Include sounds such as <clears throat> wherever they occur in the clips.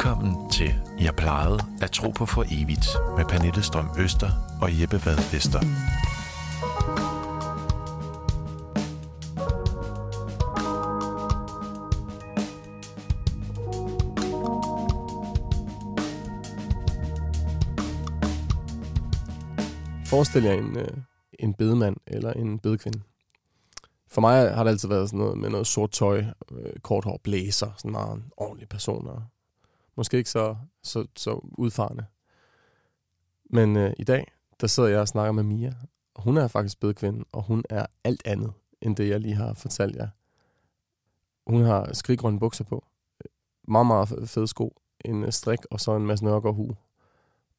Velkommen til Jeg plejede at tro på for evigt med Pernille Strøm Øster og Jeppe Vad Vester. Forestil jer en, øh, en bedemand eller en bedekvinde. For mig har det altid været sådan noget med noget sort tøj, øh, kort hår, blæser, sådan meget en ordentlig person. Og måske ikke så, så, så udfarende. Men øh, i dag, der sidder jeg og snakker med Mia. Og hun er faktisk bedkvinde, og hun er alt andet, end det jeg lige har fortalt jer. Hun har skriggrønne bukser på, meget, meget fede sko, en øh, strik og så en masse nørker hue.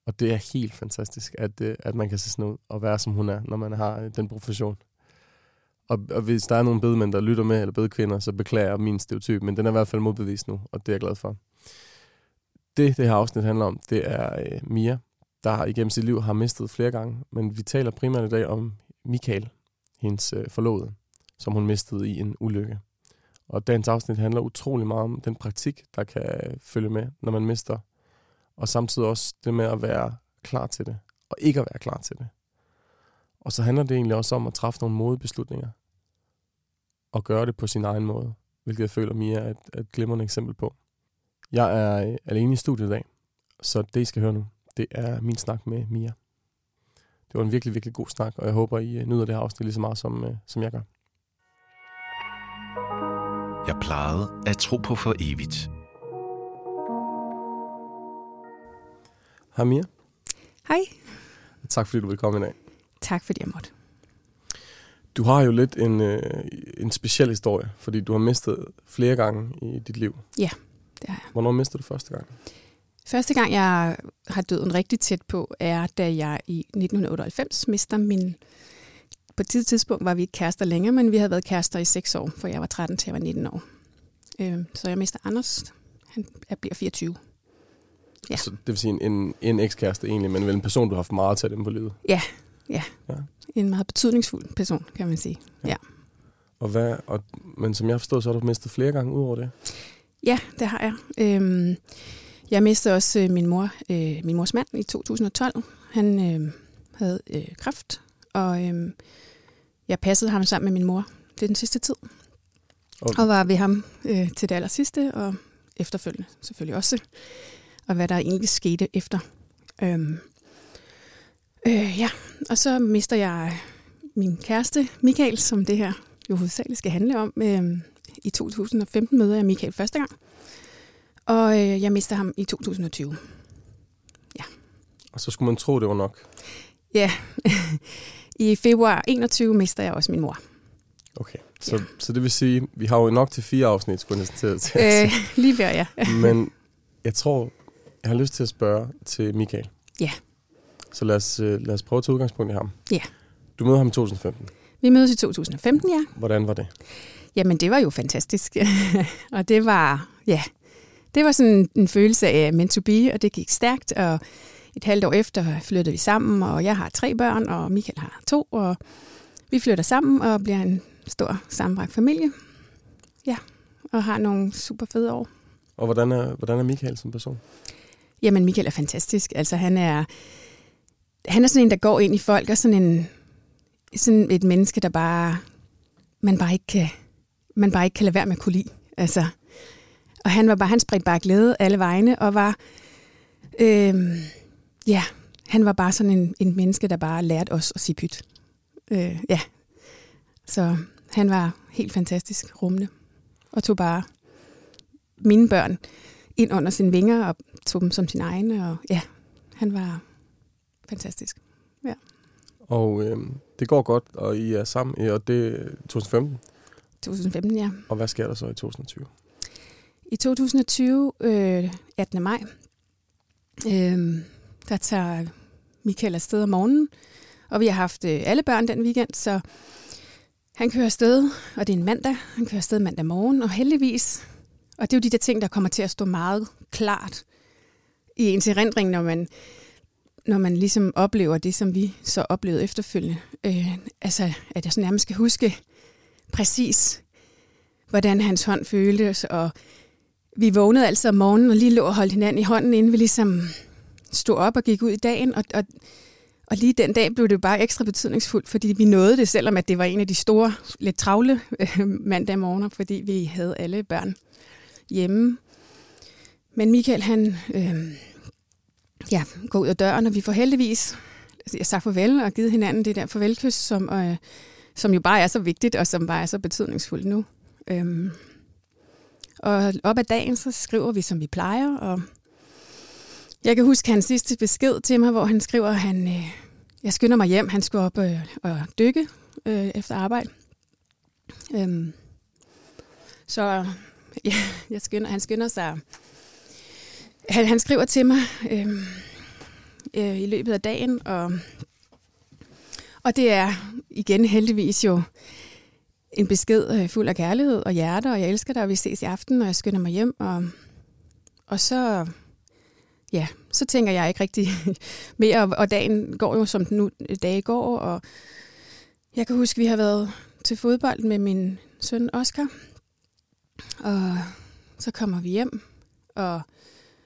Og det er helt fantastisk, at, øh, at man kan se sådan ud og være, som hun er, når man har øh, den profession. Og, og hvis der er nogle bedemænd, der lytter med, eller bedekvinder, så beklager jeg min stereotyp, men den er i hvert fald modbevist nu, og det er jeg glad for. Det, det her afsnit handler om, det er øh, Mia, der igennem sit liv har mistet flere gange, men vi taler primært i dag om Michael, hendes øh, forlovede, som hun mistede i en ulykke. Og dagens afsnit handler utrolig meget om den praktik, der kan øh, følge med, når man mister og samtidig også det med at være klar til det, og ikke at være klar til det. Og så handler det egentlig også om at træffe nogle modebeslutninger, og gøre det på sin egen måde, hvilket jeg føler, Mia er et, et glimrende eksempel på. Jeg er alene i studiet i dag, så det, I skal høre nu, det er min snak med Mia. Det var en virkelig, virkelig god snak, og jeg håber, I øh, nyder det her afsnit lige så meget, som, øh, som jeg gør. Jeg plejede at tro på for evigt. Hej Mia. Hej. Tak fordi du vil komme i dag. Tak fordi jeg måtte. Du har jo lidt en, øh, en speciel historie, fordi du har mistet flere gange i dit liv. Ja, det har jeg. Hvornår mistede du første gang? Første gang, jeg har døden rigtig tæt på, er da jeg i 1998 mister min... På et tidspunkt var vi ikke kærester længere, men vi havde været kærester i 6 år, for jeg var 13 til jeg var 19 år. Øh, så jeg mister Anders. Han jeg bliver 24. Ja. Så det vil sige en, en, en ekskæreste egentlig, men vel en person, du har haft meget tæt dem på livet. Ja, ja, Ja. En meget betydningsfuld person, kan man sige. Ja. Ja, Og hvad, og, men som jeg har forstået, så har du mistet flere gange ud over det. Ja det har jeg. Øhm, jeg mistede også øh, min mor, øh, min mors mand i 2012. Han øh, havde øh, kræft, og øh, jeg passede ham sammen med min mor. Det den sidste tid. Og- Og var ved ham øh, til det aller sidste, og efterfølgende selvfølgelig også. Og hvad der egentlig skete efter. Øhm, øh, ja, og så mister jeg min kæreste, Michael, som det her jo hovedsageligt skal handle om. Øhm, I 2015 møder jeg Michael første gang, og øh, jeg mister ham i 2020. Og så skulle man tro, det var nok. Ja, <laughs> i februar 21 mister jeg også min mor. Okay. Så, Ja. så det vil sige, vi har jo nok til fire afsnit, skulle jeg næsten til, at <laughs> Øh, lige før, ja. <laughs> Men jeg tror, jeg har lyst til at spørge til Michael. Ja. Så lad os, øh, lad os prøve at tage udgangspunkt i ham. Ja. Du møder ham i 2015. Vi mødes i 2015, ja. Hvordan var det? Jamen, det var jo fantastisk. <laughs> og det var, ja, det var sådan en følelse af meant to be, og det gik stærkt, og et halvt år efter flyttede vi sammen, og jeg har tre børn, og Michael har to, og vi flytter sammen og bliver en stor sammenbragt familie. Ja, og har nogle super fede år. Og hvordan er, hvordan er Michael som person? Jamen, Michael er fantastisk. Altså, han er, han er sådan en, der går ind i folk, og sådan, en, sådan et menneske, der bare, man bare ikke kan, man bare ikke kan lade være med at kunne lide. Altså, og han var bare, han spredte bare glæde alle vegne, og var, øh, ja, han var bare sådan en, en menneske, der bare lærte os at sige pyt. Øh, ja, så han var helt fantastisk rummende, og tog bare mine børn ind under sine vinger og tog dem som sin egne. Og ja, han var fantastisk. Ja. Og øh, det går godt, og I er sammen, øh, og det er 2015. 2015, ja. Og hvad sker der så i 2020? I 2020, øh, 18. maj, øh, der tager Michael afsted om morgenen, og vi har haft øh, alle børn den weekend, så han kører afsted, og det er en mandag. Han kører afsted mandag morgen, og heldigvis, og det er jo de der ting, der kommer til at stå meget klart i ens erindring, når man, når man ligesom oplever det, som vi så oplevede efterfølgende. Øh, altså, at jeg så nærmest skal huske præcis, hvordan hans hånd føltes, og vi vågnede altså om morgenen og lige lå og holdt hinanden i hånden, inden vi ligesom stod op og gik ud i dagen. Og, og, og lige den dag blev det bare ekstra betydningsfuldt, fordi vi nåede det, selvom at det var en af de store, lidt travle øh, mandag morgener, fordi vi havde alle børn hjemme. Men Michael, han øh, ja, går ud af døren, og vi får heldigvis altså, jeg sagt farvel og givet hinanden det der farvelkys, som, øh, som jo bare er så vigtigt, og som bare er så betydningsfuldt nu. Øhm, og op ad dagen, så skriver vi, som vi plejer, og jeg kan huske hans sidste besked til mig, hvor han skriver, at han, øh, jeg skynder mig hjem, han skulle op øh, og dykke øh, efter arbejde. Øhm, så <laughs> ja, jeg skynder, han skynder sig. Han, han skriver til mig øh, øh, i løbet af dagen, og, og det er igen heldigvis jo en besked øh, fuld af kærlighed og hjerte, og jeg elsker dig, og vi ses i aften, og jeg skynder mig hjem, og, og så, ja, så tænker jeg ikke rigtig <laughs> mere, og, dagen går jo som den nu dage går, og jeg kan huske, at vi har været til fodbold med min søn Oscar, og så kommer vi hjem, og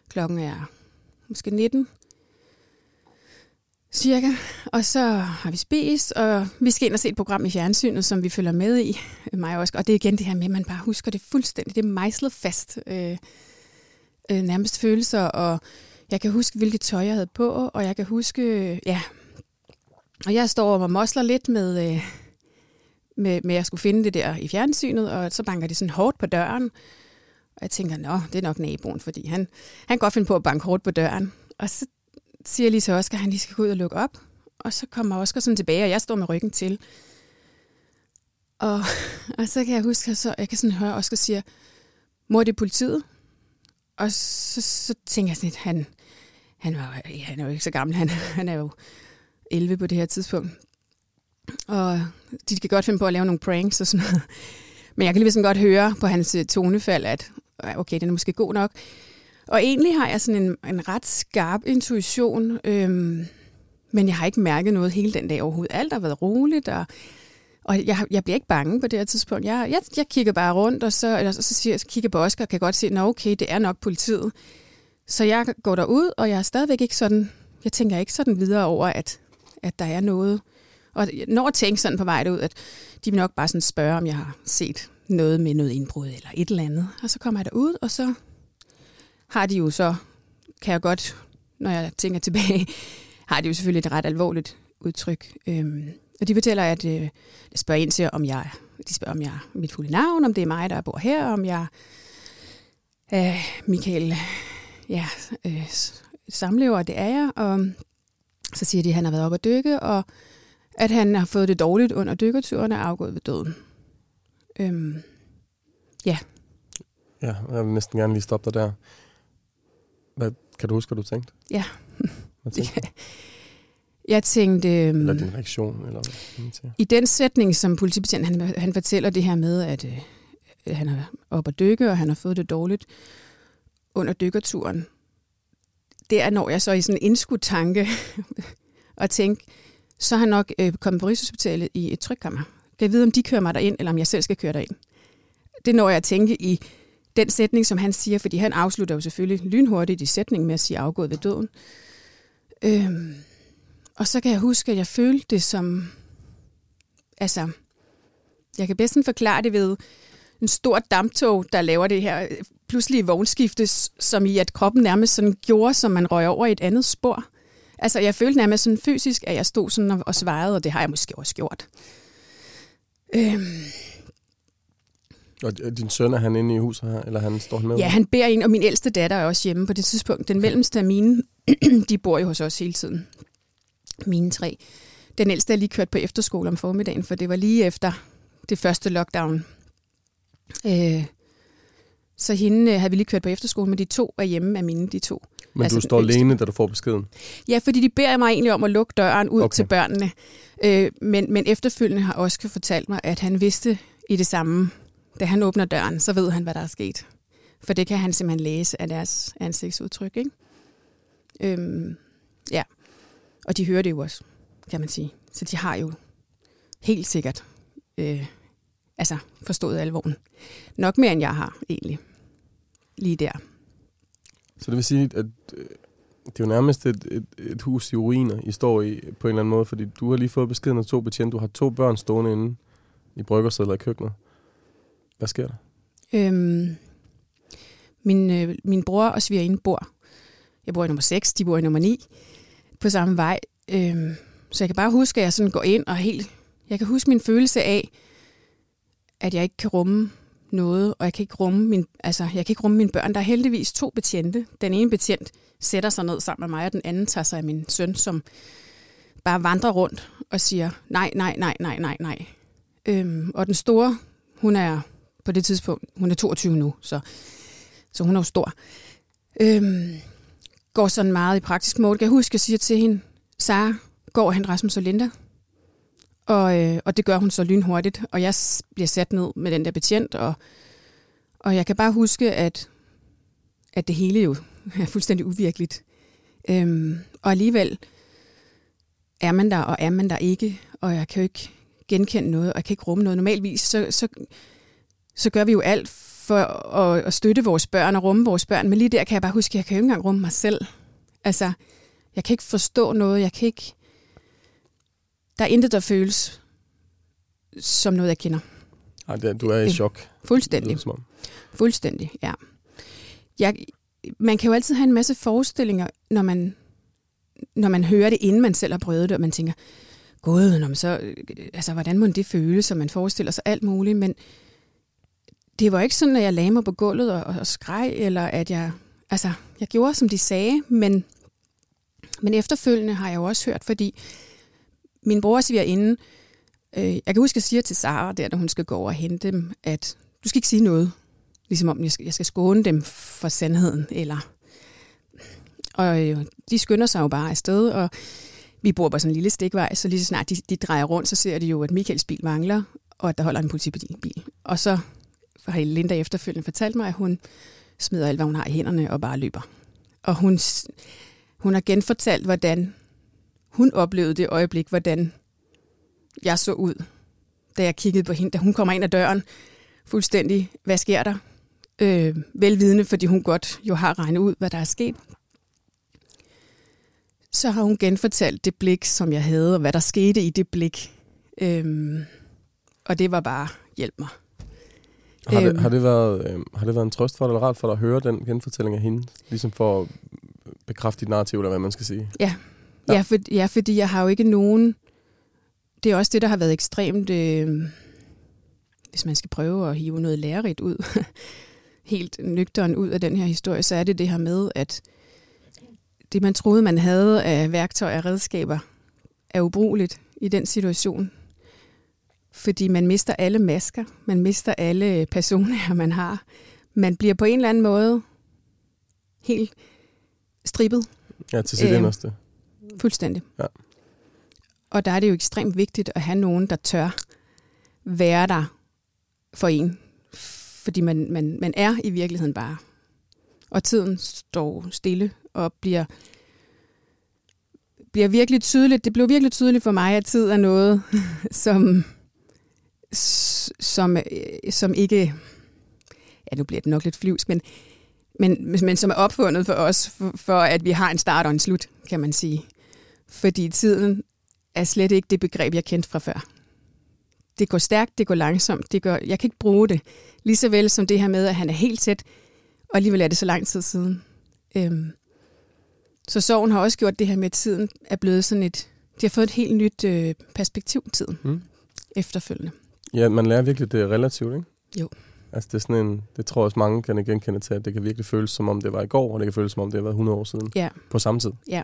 klokken er måske 19, cirka. Og så har vi spist, og vi skal ind og se et program i fjernsynet, som vi følger med i, øh, mig også. Og det er igen det her med, at man bare husker det fuldstændig. Det er mejslet fast. Øh, øh, nærmest følelser, og jeg kan huske, hvilket tøj jeg havde på, og jeg kan huske, øh, ja, og jeg står og mosler lidt med, øh, med, med, at jeg skulle finde det der i fjernsynet, og så banker det sådan hårdt på døren. Og jeg tænker, nå, det er nok naboen, fordi han, han kan godt finde på at banke hårdt på døren. Og så siger lige til Oscar, at han lige skal gå ud og lukke op. Og så kommer Oscar sådan tilbage, og jeg står med ryggen til. Og, <laughs> og så kan jeg huske, at så, jeg kan sådan høre, at Oscar siger, mor, det er politiet. Og så, så tænker jeg sådan lidt, han, han, var, ja, han er jo ikke så gammel, han, <laughs> han er jo 11 på det her tidspunkt. Og de kan godt finde på at lave nogle pranks og sådan noget. Men jeg kan lige godt høre på hans tonefald, at okay, den er måske god nok. Og egentlig har jeg sådan en, en ret skarp intuition, øhm, men jeg har ikke mærket noget hele den dag overhovedet. Alt har været roligt, og, og jeg, jeg bliver ikke bange på det her tidspunkt. Jeg, jeg, jeg kigger bare rundt, og så, eller så, siger, så kigger på Oscar og kan godt se, at okay, det er nok politiet. Så jeg går derud, og jeg er stadigvæk ikke sådan, jeg tænker ikke sådan videre over, at, at der er noget. Og når jeg tænker sådan på vej ud, at de vil nok bare sådan spørge, om jeg har set noget med noget indbrud eller et eller andet. Og så kommer jeg derud, og så har de jo så, kan jeg godt, når jeg tænker tilbage, <laughs> har de jo selvfølgelig et ret alvorligt udtryk. Øhm, og de fortæller, at øh, de spørger ind til, om jeg, de spørger, om jeg mit fulde navn, om det er mig, der bor her, om jeg øh, Michael ja, øh, samlever, det er jeg. Og så siger de, at han har været oppe at dykke, og at han har fået det dårligt under dykkerturen og afgået ved døden. Øhm, ja. Ja, jeg vil næsten gerne lige stoppe dig der. Hvad, kan du huske, hvad du tænkte? Ja. Hvad <laughs> tænkte ja. Jeg tænkte... Eller Um, din reaktion? Eller hvad I den sætning, som politibetjenten han, han fortæller det her med, at øh, han er oppe at dykke, og han har fået det dårligt under dykkerturen, det er, når jeg så i sådan en indskudt tanke <laughs> og tænke, så har han nok øh, kommet på Rigshospitalet i et trykkammer. Kan jeg vide, om de kører mig derind, eller om jeg selv skal køre derind? Det når jeg at tænke i den sætning, som han siger, fordi han afslutter jo selvfølgelig lynhurtigt i sætningen med at sige afgået ved døden. Øhm, og så kan jeg huske, at jeg følte det som, altså, jeg kan bedst forklare det ved en stor damptog, der laver det her øh, pludselige vognskifte, som i at kroppen nærmest sådan gjorde, som man røg over i et andet spor. Altså, jeg følte nærmest sådan fysisk, at jeg stod sådan og, og svarede, og det har jeg måske også gjort. Øhm, og din søn, er han inde i huset her, eller han står han med? Ja, han beder en, og min ældste datter er også hjemme på det tidspunkt. Den mellemste af mine, <clears throat> de bor jo hos os hele tiden. Mine tre. Den ældste er lige kørt på efterskole om formiddagen, for det var lige efter det første lockdown. Øh, så hende øh, havde vi lige kørt på efterskole, men de to er hjemme af mine, de to. Men altså du står alene, da du får beskeden? Ja, fordi de beder mig egentlig om at lukke døren ud okay. til børnene. Øh, men, men efterfølgende har Oscar fortalt mig, at han vidste i det samme, da han åbner døren, så ved han, hvad der er sket. For det kan han simpelthen læse af deres ansigtsudtryk. Ikke? Øhm, ja, og de hører det jo også, kan man sige. Så de har jo helt sikkert øh, altså forstået alvoren. Nok mere, end jeg har, egentlig. lige der. Så det vil sige, at øh, det er jo nærmest et, et, et hus i ruiner, I står i på en eller anden måde, fordi du har lige fået beskeden af to betjente. Du har to børn stående inde i bryggersedler i køkkenet. Hvad sker der? Øhm, min, øh, min bror og svigerinde bor. Jeg bor i nummer 6, de bor i nummer 9 på samme vej. Øhm, så jeg kan bare huske, at jeg sådan går ind og helt... Jeg kan huske min følelse af, at jeg ikke kan rumme noget, og jeg kan ikke rumme, min, altså, jeg kan ikke rumme mine børn. Der er heldigvis to betjente. Den ene betjent sætter sig ned sammen med mig, og den anden tager sig af min søn, som bare vandrer rundt og siger, nej, nej, nej, nej, nej, nej. Øhm, og den store, hun er på det tidspunkt, hun er 22 nu, så, så hun er jo stor. Øhm, går sådan meget i praktisk måde. Jeg husker, at jeg siger til hende, Sara, går hen Rasmus og Linda. Og, øh, og det gør hun så lynhurtigt, og jeg bliver sat ned med den der betjent, og, og jeg kan bare huske, at, at det hele jo <laughs> er fuldstændig uvirkeligt. Øhm, og alligevel er man der, og er man der ikke, og jeg kan jo ikke genkende noget, og jeg kan ikke rumme noget. Normalvis så, så, så gør vi jo alt for at, at støtte vores børn og rumme vores børn, men lige der kan jeg bare huske, at jeg kan jo ikke engang rumme mig selv. Altså, jeg kan ikke forstå noget, jeg kan ikke... Der er intet, der føles som noget, jeg kender. Ej, det, du er i chok. Fuldstændig. Fuldstændig, ja. Jeg, man kan jo altid have en masse forestillinger, når man, når man hører det, inden man selv har prøvet det, og man tænker, gud, når man så, altså, hvordan må det føles, og man forestiller sig alt muligt, men det var ikke sådan, at jeg lagde mig på gulvet og, og skreg, eller at jeg, altså, jeg gjorde, som de sagde, men, men efterfølgende har jeg jo også hørt, fordi min bror siger inden, øh, jeg kan huske, at jeg siger til Sara, der, når hun skal gå over og hente dem, at du skal ikke sige noget, ligesom om jeg skal, jeg skal skåne dem for sandheden, eller... Og øh, de skynder sig jo bare afsted, og vi bor på sådan en lille stikvej, så lige så snart de, de drejer rundt, så ser de jo, at Michaels bil mangler, og at der holder en politibil. Og så har Linda efterfølgende fortalt mig, at hun smider alt, hvad hun har i hænderne, og bare løber. Og hun, hun har genfortalt, hvordan hun oplevede det øjeblik, hvordan jeg så ud, da jeg kiggede på hende, da hun kommer ind ad døren, fuldstændig, hvad sker der? Øh, velvidende, fordi hun godt jo har regnet ud, hvad der er sket. Så har hun genfortalt det blik, som jeg havde, og hvad der skete i det blik. Øh, og det var bare, hjælp mig. Har det, har, det været, øh, har det været en trøst for dig, eller rart for dig at høre den genfortælling af hende? Ligesom for at bekræfte dit narrativ, eller hvad man skal sige? Ja, ja. ja, for, ja fordi jeg har jo ikke nogen... Det er også det, der har været ekstremt... Øh, hvis man skal prøve at hive noget lærerigt ud, <laughs> helt nøgteren ud af den her historie, så er det det her med, at det, man troede, man havde af værktøjer og redskaber, er ubrugeligt i den situation. Fordi man mister alle masker, man mister alle personer, man har. Man bliver på en eller anden måde helt strippet. Ja, til sit øh, inderste. Fuldstændig. Ja. Og der er det jo ekstremt vigtigt at have nogen, der tør være der for en. Fordi man, man, man er i virkeligheden bare. Og tiden står stille og bliver, bliver virkelig tydeligt. Det blev virkelig tydeligt for mig, at tid er noget, <laughs> som, som, som ikke... Ja, nu bliver det nok lidt flyvsk, men, men, men som er opfundet for os, for, for at vi har en start og en slut, kan man sige. Fordi tiden er slet ikke det begreb, jeg kendte fra før det går stærkt, det går langsomt, det går, jeg kan ikke bruge det. Lige så vel som det her med, at han er helt tæt, og alligevel er det så lang tid siden. Øhm, så sorgen har også gjort det her med, at tiden er blevet sådan et, de har fået et helt nyt øh, perspektiv, tiden, mm. efterfølgende. Ja, man lærer virkelig, det er relativt, ikke? Jo. Altså det er sådan en, det tror jeg også mange kan genkende til, at det kan virkelig føles som om det var i går, og det kan føles som om det har været 100 år siden. Ja. På samme tid. Ja.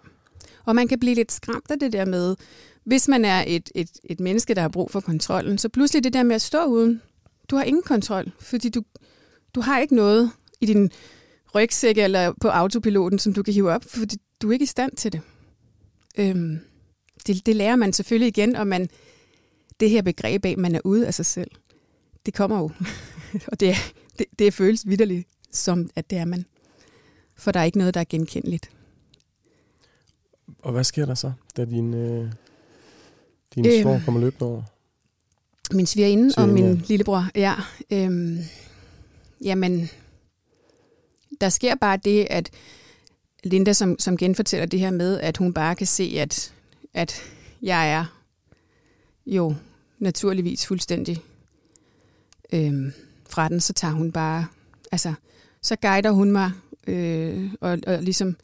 Og man kan blive lidt skræmt af det der med, hvis man er et, et, et menneske, der har brug for kontrollen, så pludselig det der med at stå uden, du har ingen kontrol, fordi du, du har ikke noget i din rygsæk eller på autopiloten, som du kan hive op, fordi du er ikke i stand til det. Øhm, det, det lærer man selvfølgelig igen, og man, det her begreb af, at man er ude af sig selv, det kommer jo. <laughs> og det, det, det føles vidderligt som, at det er man. For der er ikke noget, der er genkendeligt. Og hvad sker der så, da din, øh, din øhm, svår kommer løbende over? Min svigerinde og min ja. lillebror, ja. Øhm, jamen, der sker bare det, at Linda, som, som genfortæller det her med, at hun bare kan se, at, at jeg er jo naturligvis fuldstændig øh, fra den, så tager hun bare, altså, så guider hun mig øh, og, og ligesom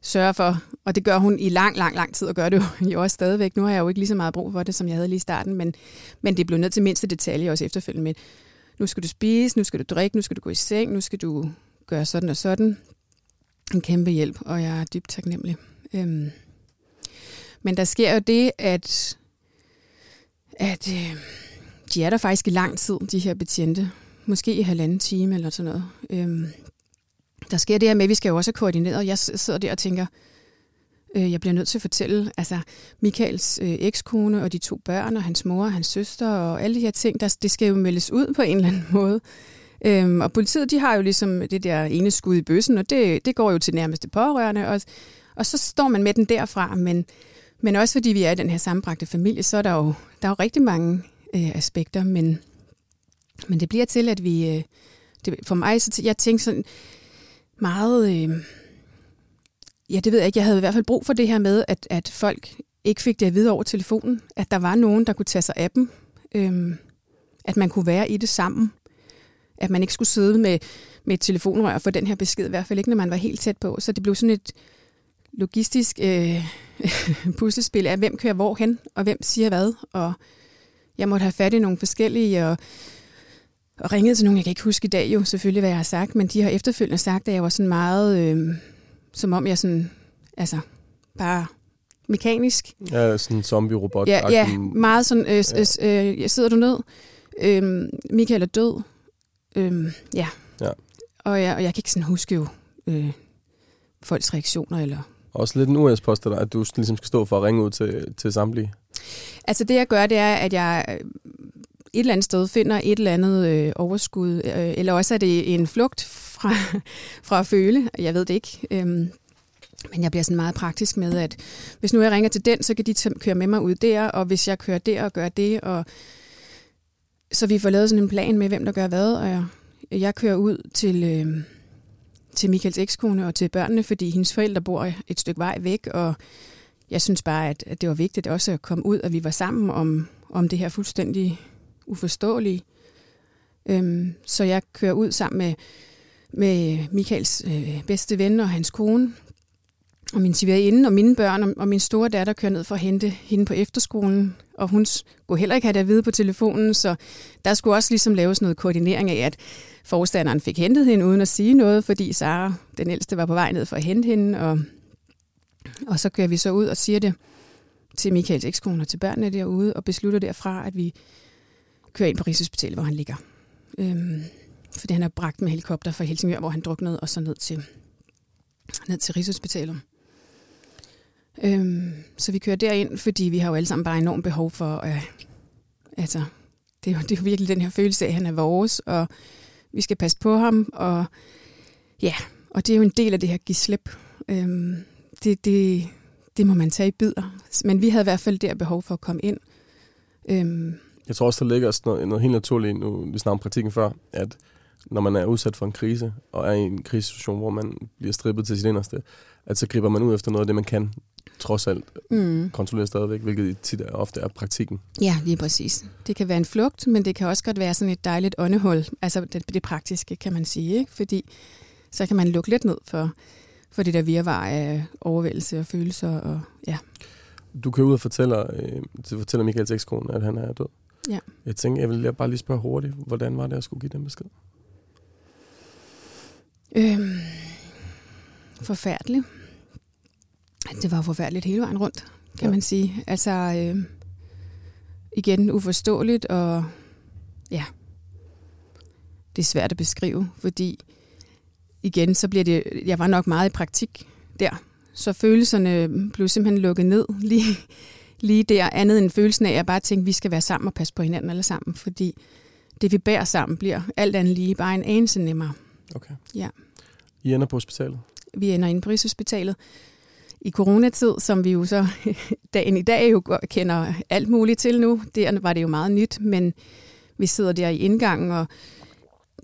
sørger for, og det gør hun i lang, lang, lang tid, og gør det jo, <laughs> jo også stadigvæk. Nu har jeg jo ikke lige så meget brug for det, som jeg havde lige i starten, men, men det blev nødt til mindste detalje også efterfølgende med, nu skal du spise, nu skal du drikke, nu skal du gå i seng, nu skal du gøre sådan og sådan. En kæmpe hjælp, og jeg er dybt taknemmelig. Øhm. Men der sker jo det, at, at øh, de er der faktisk i lang tid, de her betjente. Måske i halvanden time eller sådan noget. Øhm. Der sker det her med, at vi skal jo også have koordineret. Jeg sidder der og tænker, øh, jeg bliver nødt til at fortælle, altså Michaels øh, ekskone og de to børn og hans mor og hans søster og alle de her ting, der, det skal jo meldes ud på en eller anden måde. Øhm, og politiet, de har jo ligesom det der ene skud i bøssen, og det, det går jo til nærmeste pårørende, og, og så står man med den derfra, men, men også fordi vi er i den her sammenbragte familie, så er der jo, der er jo rigtig mange øh, aspekter, men, men det bliver til, at vi, øh, det, for mig, så jeg tænker sådan meget, øh, ja det ved jeg ikke, jeg havde i hvert fald brug for det her med, at, at folk ikke fik det at vide over telefonen, at der var nogen, der kunne tage sig af dem, øh, at man kunne være i det sammen, at man ikke skulle sidde med, med et telefonrør og få den her besked, i hvert fald ikke, når man var helt tæt på. Så det blev sådan et logistisk øh, <laughs> puslespil af, hvem kører hvor hen, og hvem siger hvad. Og jeg måtte have fat i nogle forskellige, og, og ringede til nogen, jeg kan ikke huske i dag jo selvfølgelig, hvad jeg har sagt, men de har efterfølgende sagt, at jeg var sådan meget, øh, som om jeg sådan, altså bare mekanisk. Ja, sådan en zombie-robot. Ja, ja, meget sådan, øh, ja. øh, sidder du ned? Øh, Michael er død. Øhm, ja. ja. Og, jeg, og jeg kan ikke sådan huske jo øh, folks reaktioner. Eller... Også lidt en US-post dig, at du ligesom skal stå for at ringe ud til, til samtlige. Altså det jeg gør, det er, at jeg øh, et eller andet sted finder et eller andet øh, overskud, øh, eller også er det en flugt fra, <laughs> fra at føle, jeg ved det ikke. Øhm, men jeg bliver sådan meget praktisk med, at hvis nu jeg ringer til den, så kan de køre med mig ud der, og hvis jeg kører der og gør det, og så vi får lavet sådan en plan med, hvem der gør hvad, og jeg, jeg kører ud til, øh, til Michaels ekskone og til børnene, fordi hendes forældre bor et stykke vej væk, og jeg synes bare, at, det var vigtigt også at komme ud, og vi var sammen om, om det her fuldstændig uforståelige. Øhm, så jeg kører ud sammen med, med Michaels øh, bedste ven og hans kone, og min svigerinde og mine børn, og, og min store datter kører ned for at hente hende på efterskolen, og hun skulle heller ikke have det at vide på telefonen, så der skulle også ligesom laves noget koordinering af, at forstanderen fik hentet hende uden at sige noget, fordi Sara, den ældste, var på vej ned for at hente hende, og, og så kører vi så ud og siger det til Michaels ekskone og til børnene derude, og beslutter derfra, at vi kører ind på Rigshospitalet, hvor han ligger. Øhm, fordi han er bragt med helikopter fra Helsingør, hvor han druknede, og så ned til, ned til Rigshospitalet. Øhm, så vi kører derind, fordi vi har jo alle sammen bare enormt behov for, øh, altså, det er, jo, det er jo virkelig den her følelse af, at han er vores, og vi skal passe på ham, og ja, og det er jo en del af det her give slip. Øhm, det, det, det må man tage i bidder. Men vi havde i hvert fald der behov for at komme ind. Øhm, jeg tror også, der ligger noget, noget helt naturligt, nu vi snakker om praktikken før, at når man er udsat for en krise, og er i en krisesituation, hvor man bliver strippet til sit inderste, at så griber man ud efter noget af det, man kan trods alt mm. kontrollere stadigvæk, hvilket tit er, ofte er praktikken. Ja, lige præcis. Det kan være en flugt, men det kan også godt være sådan et dejligt åndehul, altså det, det praktiske, kan man sige, ikke? fordi så kan man lukke lidt ned for, for det der virvar af overvældelse og følelser. Og, ja. Du kan ud og fortælle, øh, fortæller Michael ekskone, at han er død. Ja. Jeg tænker, jeg vil bare lige spørge hurtigt, hvordan var det at skulle give den besked? Øhm, forfærdeligt. Det var forfærdeligt hele vejen rundt, kan ja. man sige. Altså, øh, igen uforståeligt, og ja, det er svært at beskrive, fordi igen, så bliver det, jeg var nok meget i praktik der, så følelserne blev simpelthen lukket ned <laughs> lige, lige der, andet end følelsen af, at jeg bare tænkte, at vi skal være sammen og passe på hinanden alle sammen, fordi det vi bærer sammen bliver alt andet lige bare en anelse nemmere. Okay. Ja. I ender på hospitalet? Vi ender inde på Rigshospitalet i coronatid, som vi jo så <laughs> dagen i dag jo kender alt muligt til nu. Der var det jo meget nyt, men vi sidder der i indgangen, og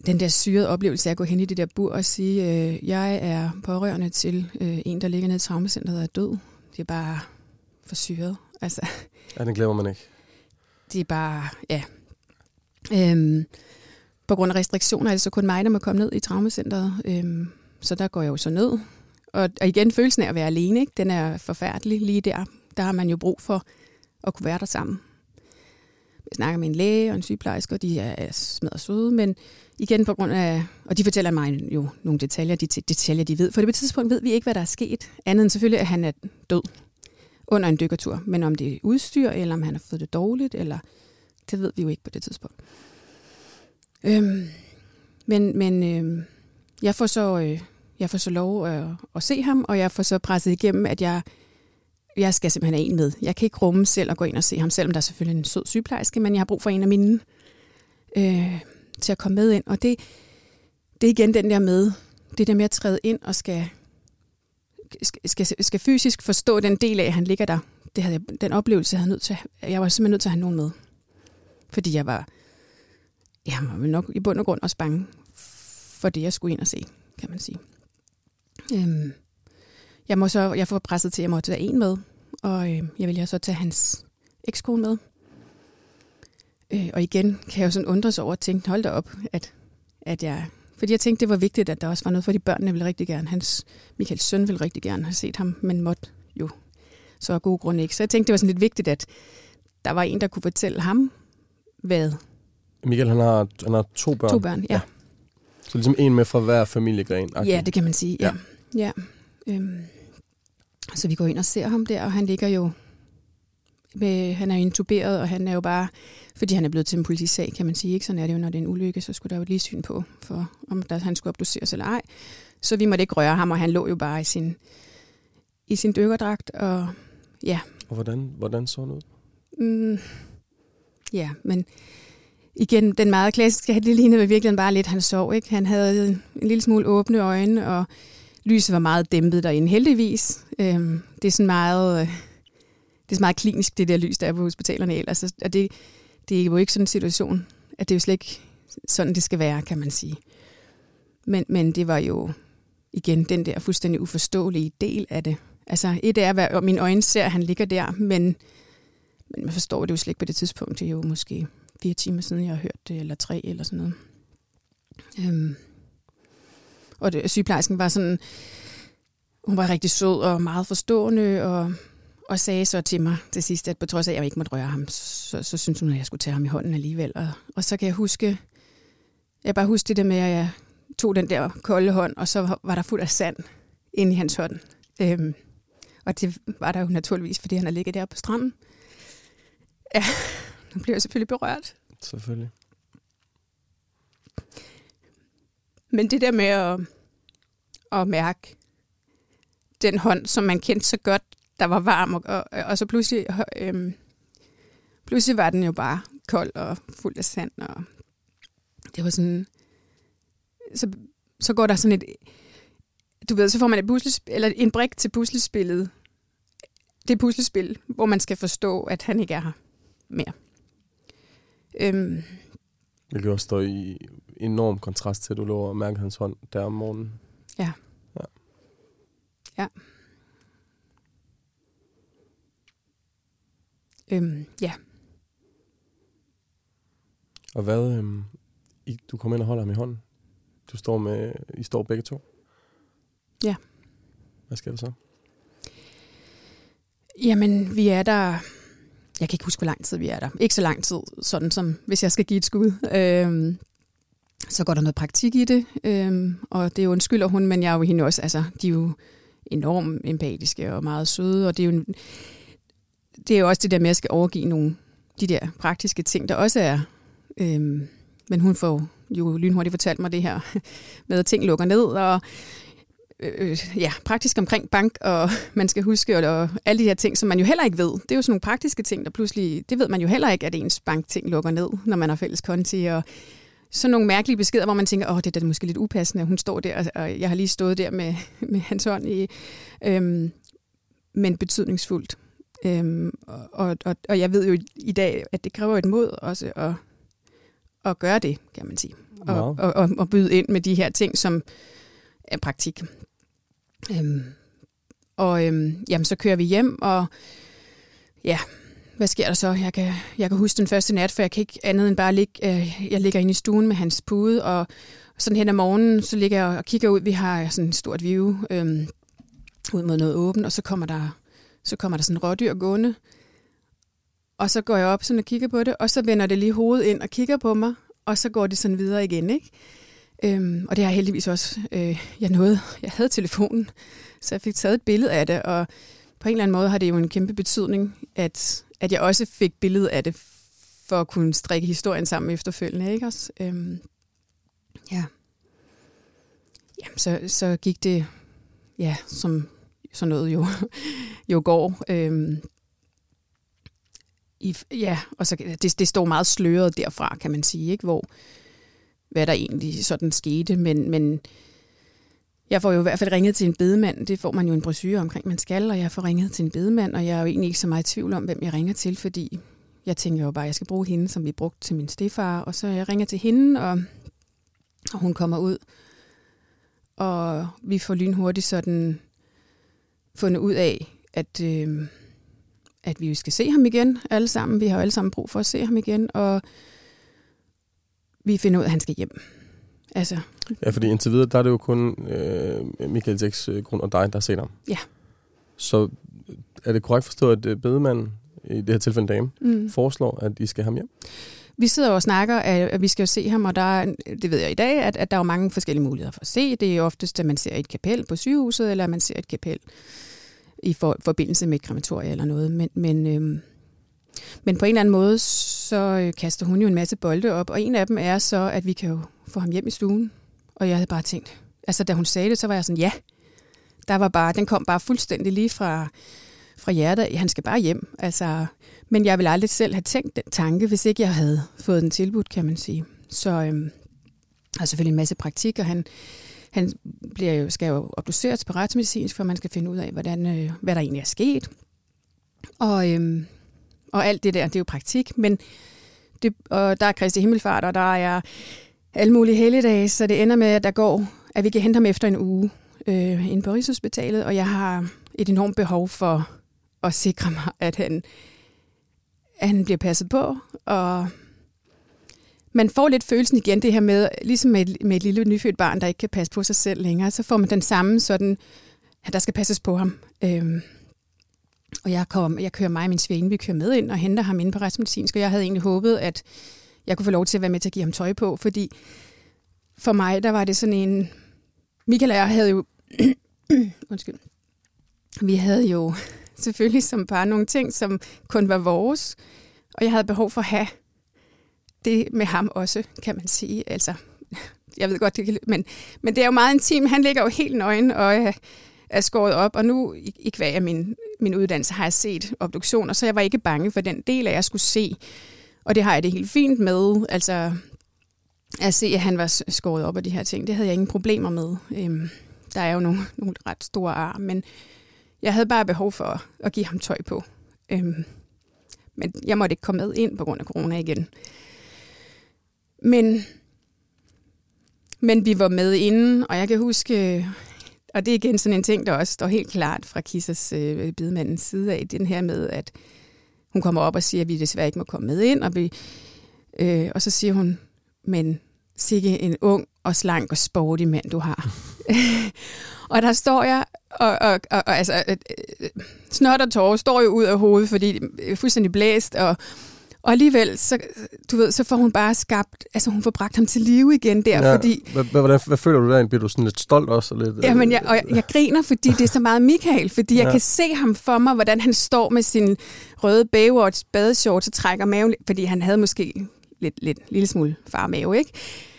den der syrede oplevelse af at gå hen i det der bur og sige, øh, jeg er pårørende til øh, en, der ligger nede i traumacenteret og er død. Det er bare for syret. Altså, Ja, den glemmer man ikke. det er bare, ja. Øhm, på grund af restriktioner er det så kun mig, der må komme ned i traumacenteret. Øhm, så der går jeg jo så ned. Og, og igen, følelsen af at være alene, ikke? den er forfærdelig lige der. Der har man jo brug for at kunne være der sammen. Jeg snakker med en læge og en sygeplejerske, og de er, smadret søde, men igen på grund af, og de fortæller mig jo nogle detaljer, de detaljer, de ved. For det på tidspunkt ved vi ikke, hvad der er sket, andet end selvfølgelig, at han er død under en dykkertur. Men om det er udstyr, eller om han har fået det dårligt, eller det ved vi jo ikke på det tidspunkt. Øhm, men men øhm, jeg, får så, øh, jeg får så lov at, at se ham, og jeg får så presset igennem, at jeg, jeg skal simpelthen have en med. Jeg kan ikke rumme selv at gå ind og se ham, selvom der er selvfølgelig en sød sygeplejerske, men jeg har brug for en af mine øh, til at komme med ind. Og det, det er igen den der med, det der med at træde ind og skal, skal, skal, skal fysisk forstå den del af, at han ligger der. Det havde jeg, den oplevelse, jeg havde nødt til, jeg var simpelthen nødt til at have nogen med. Fordi jeg var, jeg var nok i bund og grund også bange for det, jeg skulle ind og se, kan man sige. Øhm, jeg, må så, jeg får presset til, at jeg måtte tage en med, og øh, jeg vil så tage hans ekskone med. Øh, og igen kan jeg jo sådan undres over at tænke, hold da op, at, at jeg... Fordi jeg tænkte, det var vigtigt, at der også var noget for de børnene, ville rigtig gerne. Hans, Michaels søn ville rigtig gerne have set ham, men måtte jo så af gode grunde ikke. Så jeg tænkte, det var sådan lidt vigtigt, at der var en, der kunne fortælle ham, hvad Michael, han har, han har to børn. to børn, ja. Ja. Så ligesom en med fra hver familiegren. Ja, det kan man sige. Ja. ja. Øhm, så vi går ind og ser ham der, og han ligger jo med, han er intuberet, og han er jo bare, fordi han er blevet til en politisag, kan man sige. Ikke? Sådan er det jo, når det er en ulykke, så skulle der jo lige syn på, for om der, han skulle obduceres eller ej. Så vi måtte ikke røre ham, og han lå jo bare i sin, i sin dykkerdragt, og ja, Og hvordan, hvordan så han ud? Mm, ja, men igen, den meget klassiske, det lignede virkelig bare lidt, han sov. Ikke? Han havde en, en lille smule åbne øjne, og lyset var meget dæmpet derinde, heldigvis. Øhm, det er sådan meget, øh, det er sådan meget klinisk, det der lys, der er på hospitalerne ellers. Og det, det er jo ikke sådan en situation, at det er jo slet ikke sådan, det skal være, kan man sige. Men, men det var jo igen den der fuldstændig uforståelige del af det. Altså et er, hvad mine øjne ser, at han ligger der, men men man forstår det jo slet ikke på det tidspunkt. Det er jo måske fire timer siden, jeg har hørt det, eller tre, eller sådan noget. Øhm. Og det, sygeplejersken var sådan, hun var rigtig sød og meget forstående, og, og sagde så til mig til sidst, at på trods af, at jeg ikke måtte røre ham, så, så syntes hun, at jeg skulle tage ham i hånden alligevel. Og, og så kan jeg huske, jeg bare huske det der med, at jeg tog den der kolde hånd, og så var der fuld af sand inde i hans hånd. Øhm. Og det var der jo naturligvis, fordi han har ligget der på stranden. Ja, nu bliver jeg selvfølgelig berørt. Selvfølgelig. Men det der med at, at mærke den hånd, som man kendte så godt, der var varm, og, og, og så pludselig, øhm, pludselig var den jo bare kold og fuld af sand, og det var sådan, så, så går der sådan et, du ved, så får man et puslespil, eller en brik til puslespillet, det puslespil, hvor man skal forstå, at han ikke er her mere. Øhm, Hvilket også står i enorm kontrast til, at du lå og mærke hans hånd der om morgenen. Ja. Ja. Ja. Øhm, ja. Og hvad, øhm, I, du kommer ind og holder ham i hånden. Du står med, I står begge to. Ja. Hvad sker der så? Jamen, vi er der... Jeg kan ikke huske, hvor lang tid vi er der. Ikke så lang tid, sådan som hvis jeg skal give et skud. Øhm, så går der noget praktik i det, øhm, og det undskylder hun, men jeg er jo hende også, altså, de er jo enormt empatiske og meget søde, og det er jo, det er jo også det der med, at jeg skal overgive nogle de der praktiske ting, der også er. Øhm, men hun får jo lynhurtigt fortalt mig det her med, at ting lukker ned, og øh, ja, praktisk omkring bank, og <laughs> man skal huske, og, og alle de her ting, som man jo heller ikke ved. Det er jo sådan nogle praktiske ting, der pludselig, det ved man jo heller ikke, at ens bankting lukker ned, når man har fælles konti, og sådan nogle mærkelige beskeder, hvor man tænker, åh, det er da måske lidt upassende, hun står der, og jeg har lige stået der med, <laughs> med hans hånd i, øhm, men betydningsfuldt. Øhm, og, og, og jeg ved jo i dag, at det kræver et mod også at, at gøre det, kan man sige. Og, Nå. og, og, og byde ind med de her ting, som er praktik. Øhm, og øhm, jamen, så kører vi hjem, og ja, hvad sker der så? Jeg kan, jeg kan huske den første nat, for jeg kan ikke andet end bare ligge, øh, jeg ligger inde i stuen med hans pude, og sådan hen ad morgenen, så ligger jeg og kigger ud. Vi har sådan et stort view øhm, ud mod noget åbent, og så kommer der, så kommer der sådan en rådyr gående. Og så går jeg op sådan og kigger på det, og så vender det lige hovedet ind og kigger på mig, og så går det sådan videre igen, ikke? Øhm, og det har jeg heldigvis også, øh, jeg nåede, jeg havde telefonen, så jeg fik taget et billede af det, og på en eller anden måde har det jo en kæmpe betydning, at, at jeg også fik billedet af det, for at kunne strikke historien sammen efterfølgende, ikke også? Øhm, ja. Jamen, så, så gik det, ja, som sådan noget jo, jo går. Øhm, i, ja, og så, det, det står meget sløret derfra, kan man sige, ikke? Hvor, hvad der egentlig sådan skete, men, men jeg får jo i hvert fald ringet til en bedemand, det får man jo en brochure omkring, man skal, og jeg får ringet til en bedemand, og jeg er jo egentlig ikke så meget i tvivl om, hvem jeg ringer til, fordi jeg tænker jo bare, at jeg skal bruge hende, som vi brugte til min stefar, og så jeg ringer til hende, og, og hun kommer ud, og vi får lynhurtigt sådan fundet ud af, at, øh, at vi skal se ham igen alle sammen. Vi har jo alle sammen brug for at se ham igen, og vi finder ud af, at han skal hjem. Altså, Ja, fordi indtil videre, der er det jo kun øh, Michael Zeks øh, grund og dig, der har set ham. Ja. Så øh, er det korrekt forstået, at øh, bedemanden, i det her tilfælde dame, mm. foreslår, at I skal ham hjem? Vi sidder og snakker, at at vi skal jo se ham, og der er, det ved jeg i dag, at, at der er jo mange forskellige muligheder for at se. Det er oftest, at man ser et kapel på sygehuset, eller man ser et kapel i for, forbindelse med et krematorie eller noget. Men, men, øhm, men på en eller anden måde, så øh, kaster hun jo en masse bolde op, og en af dem er så, at vi kan jo få ham hjem i stuen. Og jeg havde bare tænkt, altså da hun sagde det, så var jeg sådan, ja, der var bare, den kom bare fuldstændig lige fra, fra hjertet. Han skal bare hjem. Altså, men jeg ville aldrig selv have tænkt den tanke, hvis ikke jeg havde fået den tilbudt, kan man sige. Så øhm, har selvfølgelig en masse praktik, og han, han bliver jo, skal jo obduceres på retsmedicinsk, for man skal finde ud af, hvordan, øh, hvad der egentlig er sket. Og, øhm, og alt det der, det er jo praktik, men det, og der er Kristi Himmelfart, og der er alle mulige helligdage, så det ender med, at der går, at vi kan hente ham efter en uge øh, inde på Rigshospitalet, og jeg har et enormt behov for at sikre mig, at han, at han bliver passet på, og man får lidt følelsen igen det her med, ligesom med et, med et lille nyfødt barn, der ikke kan passe på sig selv længere, så får man den samme sådan, at der skal passes på ham. Øh, og jeg, kom, jeg kører mig og min svane, vi kører med ind og henter ham ind på retsmedicinsk, og jeg havde egentlig håbet, at jeg kunne få lov til at være med til at give ham tøj på, fordi for mig, der var det sådan en... Michael og jeg havde jo... <clears throat> undskyld. Vi havde jo <laughs> selvfølgelig som par nogle ting, som kun var vores, og jeg havde behov for at have det med ham også, kan man sige. Altså, <laughs> jeg ved godt, det kan, men, men det er jo meget intimt. Han ligger jo helt nøgen og er, er skåret op, og nu i, i kvæg af min, min uddannelse har jeg set obduktioner, så jeg var ikke bange for den del af, jeg skulle se. Og det har jeg det helt fint med. Altså, at se, at han var skåret op af de her ting, det havde jeg ingen problemer med. Øhm, der er jo nogle, nogle ret store ar, men jeg havde bare behov for at give ham tøj på. Øhm, men jeg måtte ikke komme med ind på grund af corona igen. Men, men vi var med inden, og jeg kan huske, og det er igen sådan en ting, der også står helt klart fra Kissers øh, bidemandens side af, den her med, at hun kommer op og siger, at vi desværre ikke må komme med ind, og, vi, øh, og så siger hun, men sikke en ung og slank og sporty mand, du har. <laughs> og der står jeg, og, og, og, og altså, øh, øh snot og tårer står jo ud af hovedet, fordi det er fuldstændig blæst, og, og alligevel, så, du ved, så får hun bare skabt, altså hun får bragt ham til live igen der, Ja, fordi... Hvad, hvad, føler du der? Bliver du sådan lidt stolt også? Og lidt, Jamen, jeg, og jeg, jeg griner, fordi det er så meget Michael, fordi jeg Ja. kan se ham for mig, hvordan han står med sin røde Baywatch badeshorts og trækker maven, fordi han havde måske lidt, lidt lille smule farmave, ikke?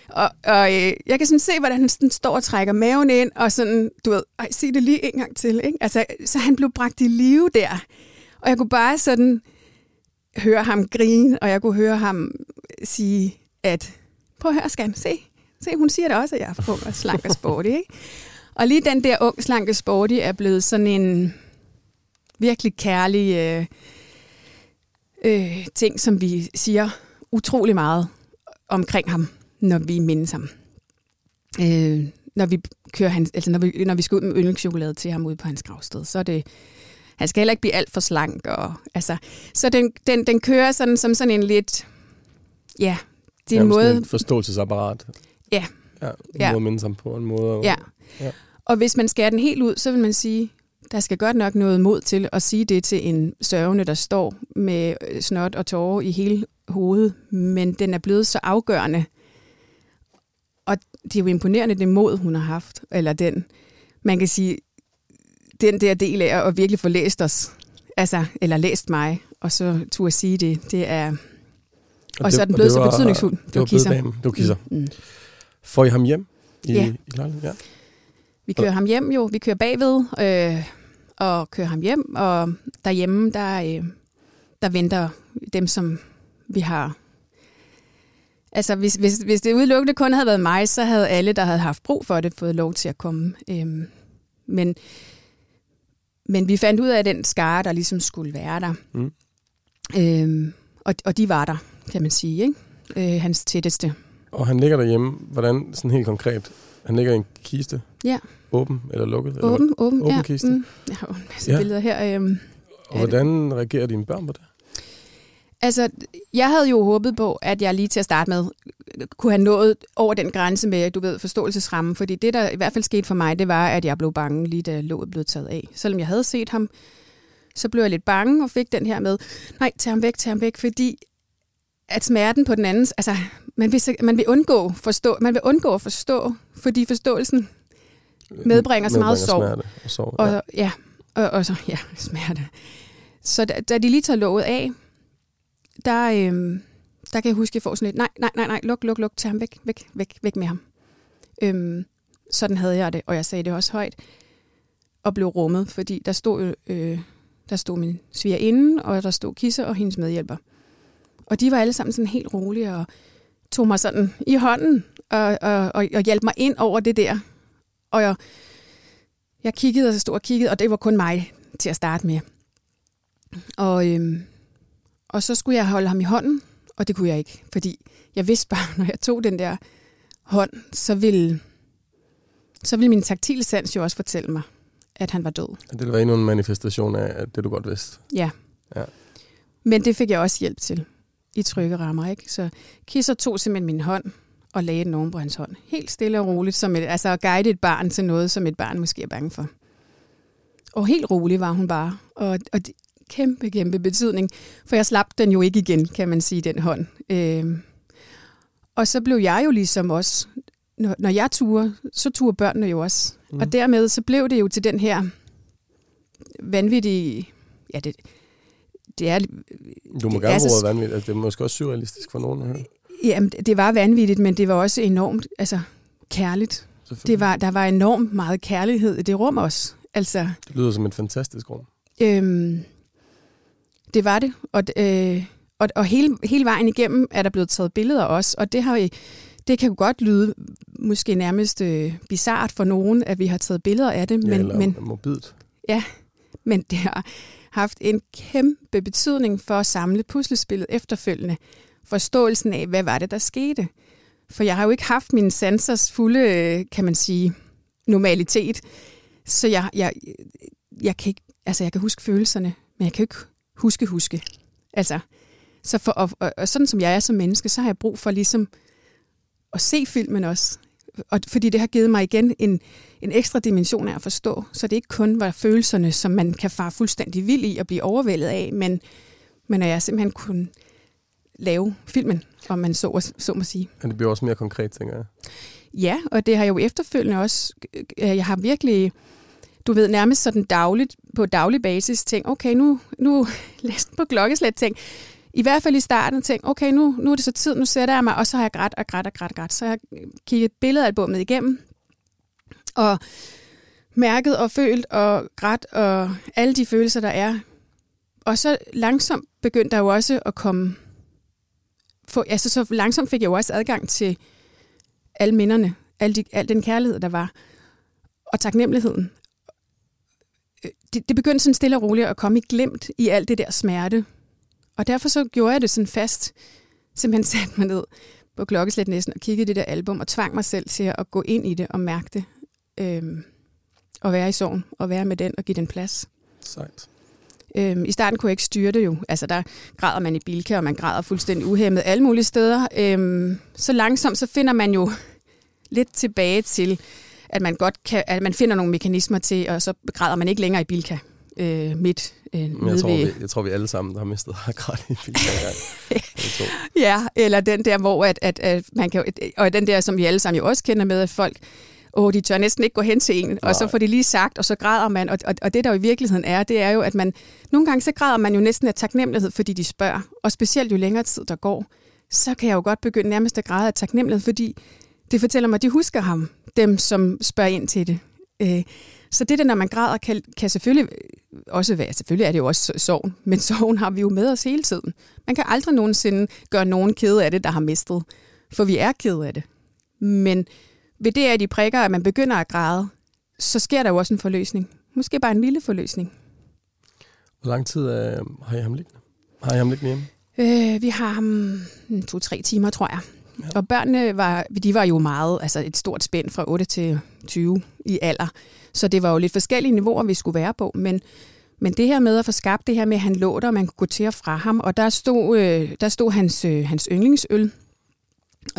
Og, og øh, jeg kan sådan se, hvordan han sådan står og trækker maven ind, og sådan, du ved, ej, sig det lige en gang til, ikke? Altså, så han blev bragt i live der. Og jeg kunne bare sådan høre ham grine, og jeg kunne høre ham sige, at prøv at høre, skan, se, se, hun siger det også, at jeg er ung og slank og sporty, ikke? Og lige den der ung, slanke sporty er blevet sådan en virkelig kærlig øh, øh, ting, som vi siger utrolig meget omkring ham, når vi mindes ham. Øh, når vi kører hans, altså når vi, når vi skal ud med yndlingschokolade til ham ude på hans gravsted, så er det, han skal heller ikke blive alt for slank. Og, altså, så den, den, den kører sådan, som sådan en lidt, ja, det er en måde... Et forståelsesapparat. Ja. Ja, en Ja. måde at minde sig på en måde. Ja. Ja. Og hvis man skærer den helt ud, så vil man sige, der skal godt nok noget mod til at sige det til en sørgende, der står med øh, snot og tårer i hele hovedet, men den er blevet så afgørende. Og det er jo imponerende, det mod, hun har haft, eller den, man kan sige, den der del af at virkelig få læst os, altså, eller læst mig, og så turde sige det, det er, og, så er den blevet så betydningsfuld. Det var kisser. bededamen. Det var kisser. Mm, mm. Får I ham hjem i, Ja. i lejligheden? Ja. Vi kører ham hjem jo, vi kører bagved øh, og kører ham hjem, og derhjemme, der, øh, der venter dem, som vi har. Altså, hvis, hvis, hvis det udelukkende kun havde været mig, så havde alle, der havde haft brug for det, fået lov til at komme. Øhm, men, men vi fandt ud af, den skare, der ligesom skulle være der. Mm. Øhm, og, og de var der, kan man sige, ikke? Øh, hans tætteste. Og han ligger derhjemme. Hvordan, sådan helt konkret, han ligger i en kiste? Ja. Åben eller lukket? Eller, Åben, åben, åben ja. kiste. Mm, jeg har en masse Ja. ja. billeder her. Øhm. og hvordan reagerer dine børn på det? Altså, jeg havde jo håbet på, at jeg lige til at starte med kunne have nået over den grænse med, du ved, forståelsesrammen. Fordi det, der i hvert fald skete for mig, det var, at jeg blev bange, lige da låget blev taget af. Selvom jeg havde set ham, så blev jeg lidt bange og fik den her med, nej, tag ham væk, tag ham væk, fordi at smerten på den anden, altså, man vil, man vil, undgå, forstå, man vil undgå at forstå, fordi forståelsen Medbringer så meget sorg. smerte og sorg. og ja. ja, ja og, og så, ja, <laughs> smerte. Så da, da de lige tager låget af, der, øh, der kan jeg huske, at jeg får sådan lidt, nej, nej, nej, nej, luk, luk, luk, tag ham væk, væk, væk, væk med ham. Øhm, sådan havde jeg det, og jeg sagde det også højt, og blev rummet, fordi der stod, øh, der stod min svigerinde, og der stod Kisse og hendes medhjælper. Og de var alle sammen sådan helt rolige, og tog mig sådan i hånden, og, og, og, og hjalp mig ind over det der. Og jeg, jeg kiggede og stod og kiggede, og det var kun mig til at starte med. Og, Øh, og så skulle jeg holde ham i hånden, og det kunne jeg ikke, fordi jeg vidste bare, <laughs> når jeg tog den der hånd, så ville, så ville min taktile sans jo også fortælle mig, at han var død. Det var endnu en manifestation af at det, du godt vidste. Ja. Ja. Men det fik jeg også hjælp til i trygge rammer. Ikke? Så Kisser tog simpelthen min hånd og lagde den oven på hans hånd. Helt stille og roligt, som et, altså at guide et barn til noget, som et barn måske er bange for. Og helt rolig var hun bare. Og, og kæmpe, kæmpe betydning. For jeg slap den jo ikke igen, kan man sige, den hånd. Øhm, og så blev jeg jo ligesom også, når, når jeg turde, så turde børnene jo også. Mm. Og dermed så blev det jo til den her vanvittige, ja det, det er, Du må Det gerne er bruge ordet vanvittigt. Altså, det er måske også surrealistisk for nogen at høre. jamen, det var vanvittigt, men det var også enormt altså, kærligt. Det var, der var enormt meget kærlighed i det rum også. Altså, det lyder som et fantastisk rum. Øhm, det var det. Og, øh, og, og hele, hele vejen igennem er der blevet taget billeder også, og det har det kan jo godt lyde måske nærmest øh, bizart for nogen, at vi har taget billeder af det, Ja, men, eller men, morbidt. men det har haft en kæmpe betydning for at samle puslespillet efterfølgende. Forståelsen af, hvad var det, der skete. For jeg har jo ikke haft min sansers fulde, kan man sige, normalitet. Så jeg, jeg, jeg, kan ikke, altså jeg kan huske følelserne, men jeg kan ikke huske huske. Altså, så for, og, og, og sådan som jeg er som menneske, så har jeg brug for ligesom at se filmen også. Og, fordi det har givet mig igen en, en ekstra dimension af at forstå, så det ikke kun var følelserne, som man kan fare fuldstændig vild i og blive overvældet af, men, men at jeg simpelthen kunne lave filmen, om man så, så må sige. Men det bliver også mere konkret, tænker jeg. Ja, og det har jo efterfølgende også, jeg har virkelig, du ved, nærmest sådan dagligt, på daglig basis tænk, okay, nu, nu <laughs> læsten på klokkeslæt tænk, i hvert fald i starten tænk, okay, nu, nu er det så tid, nu sætter jeg mig, og så har jeg grædt og grædt og grædt og grædt. Så har jeg kigget billedalbummet igennem, og mærket og følt og grædt og alle de følelser, der er. Og så langsomt begyndte der jo også at komme, få, altså så langsomt fik jeg jo også adgang til alle minderne, al, de, al den kærlighed, der var, og taknemmeligheden. Det, det begyndte sådan stille og roligt at komme i glemt i alt det der smerte. Og derfor så gjorde jeg det sådan fast, simpelthen <laughs> satte mig ned på klokkeslæt næsten og kiggede det der album og tvang mig selv til at gå ind i det og mærke det. Øhm, og være i sorgen og være med den og give den plads. Sejt. Øhm, I starten kunne jeg ikke styre det jo. Altså der græder man i bilka, og man græder fuldstændig uhemmet alle mulige steder. Øhm, så langsomt så finder man jo <laughs> lidt tilbage til, at man godt kan, at man finder nogle mekanismer til, og så græder man ikke længere i bilka øh, midt øh, Men jeg tror, ved... vi, jeg tror, vi alle sammen der har mistet i filmen engang. Jeg tror. Ja, eller den der, hvor at, at, at man kan, og den der, som vi alle sammen jo også kender med, at folk, åh, de tør næsten ikke gå hen til en, og så Nej. får de lige sagt, og så græder man, og, og, og det der jo i virkeligheden er, det er jo, at man, nogle gange så græder man jo næsten af taknemmelighed, fordi de spørger, og specielt jo længere tid der går, så kan jeg jo godt begynde nærmest at græde af taknemmelighed, fordi det fortæller mig, at de husker ham, dem som spørger ind til det. Øh, Så det der, når man græder, kan, kan selvfølgelig også være, selvfølgelig er det jo også sorgen, men <laughs> sorgen har vi jo med os hele tiden. Man kan aldrig nogensinde gøre nogen kede af det, der har mistet, for vi er kede af det. Men ved det, at de prikker, at man begynder at græde, så sker der jo også en forløsning. Måske bare en lille forløsning. Hvor lang tid øh, har I ham liggende? Har I ham liggende hjemme? Øh, vi har ham mm, to-tre timer, tror jeg. Ja. Og børnene var, de var jo meget, altså et stort spænd fra 8 til 20 i alder. Så det var jo lidt forskellige niveauer, vi skulle være på. Men, men det her med at få skabt det her med, at han lå der, og man kunne gå til og fra ham. Og der stod, øh, der stod hans, øh, hans yndlingsøl.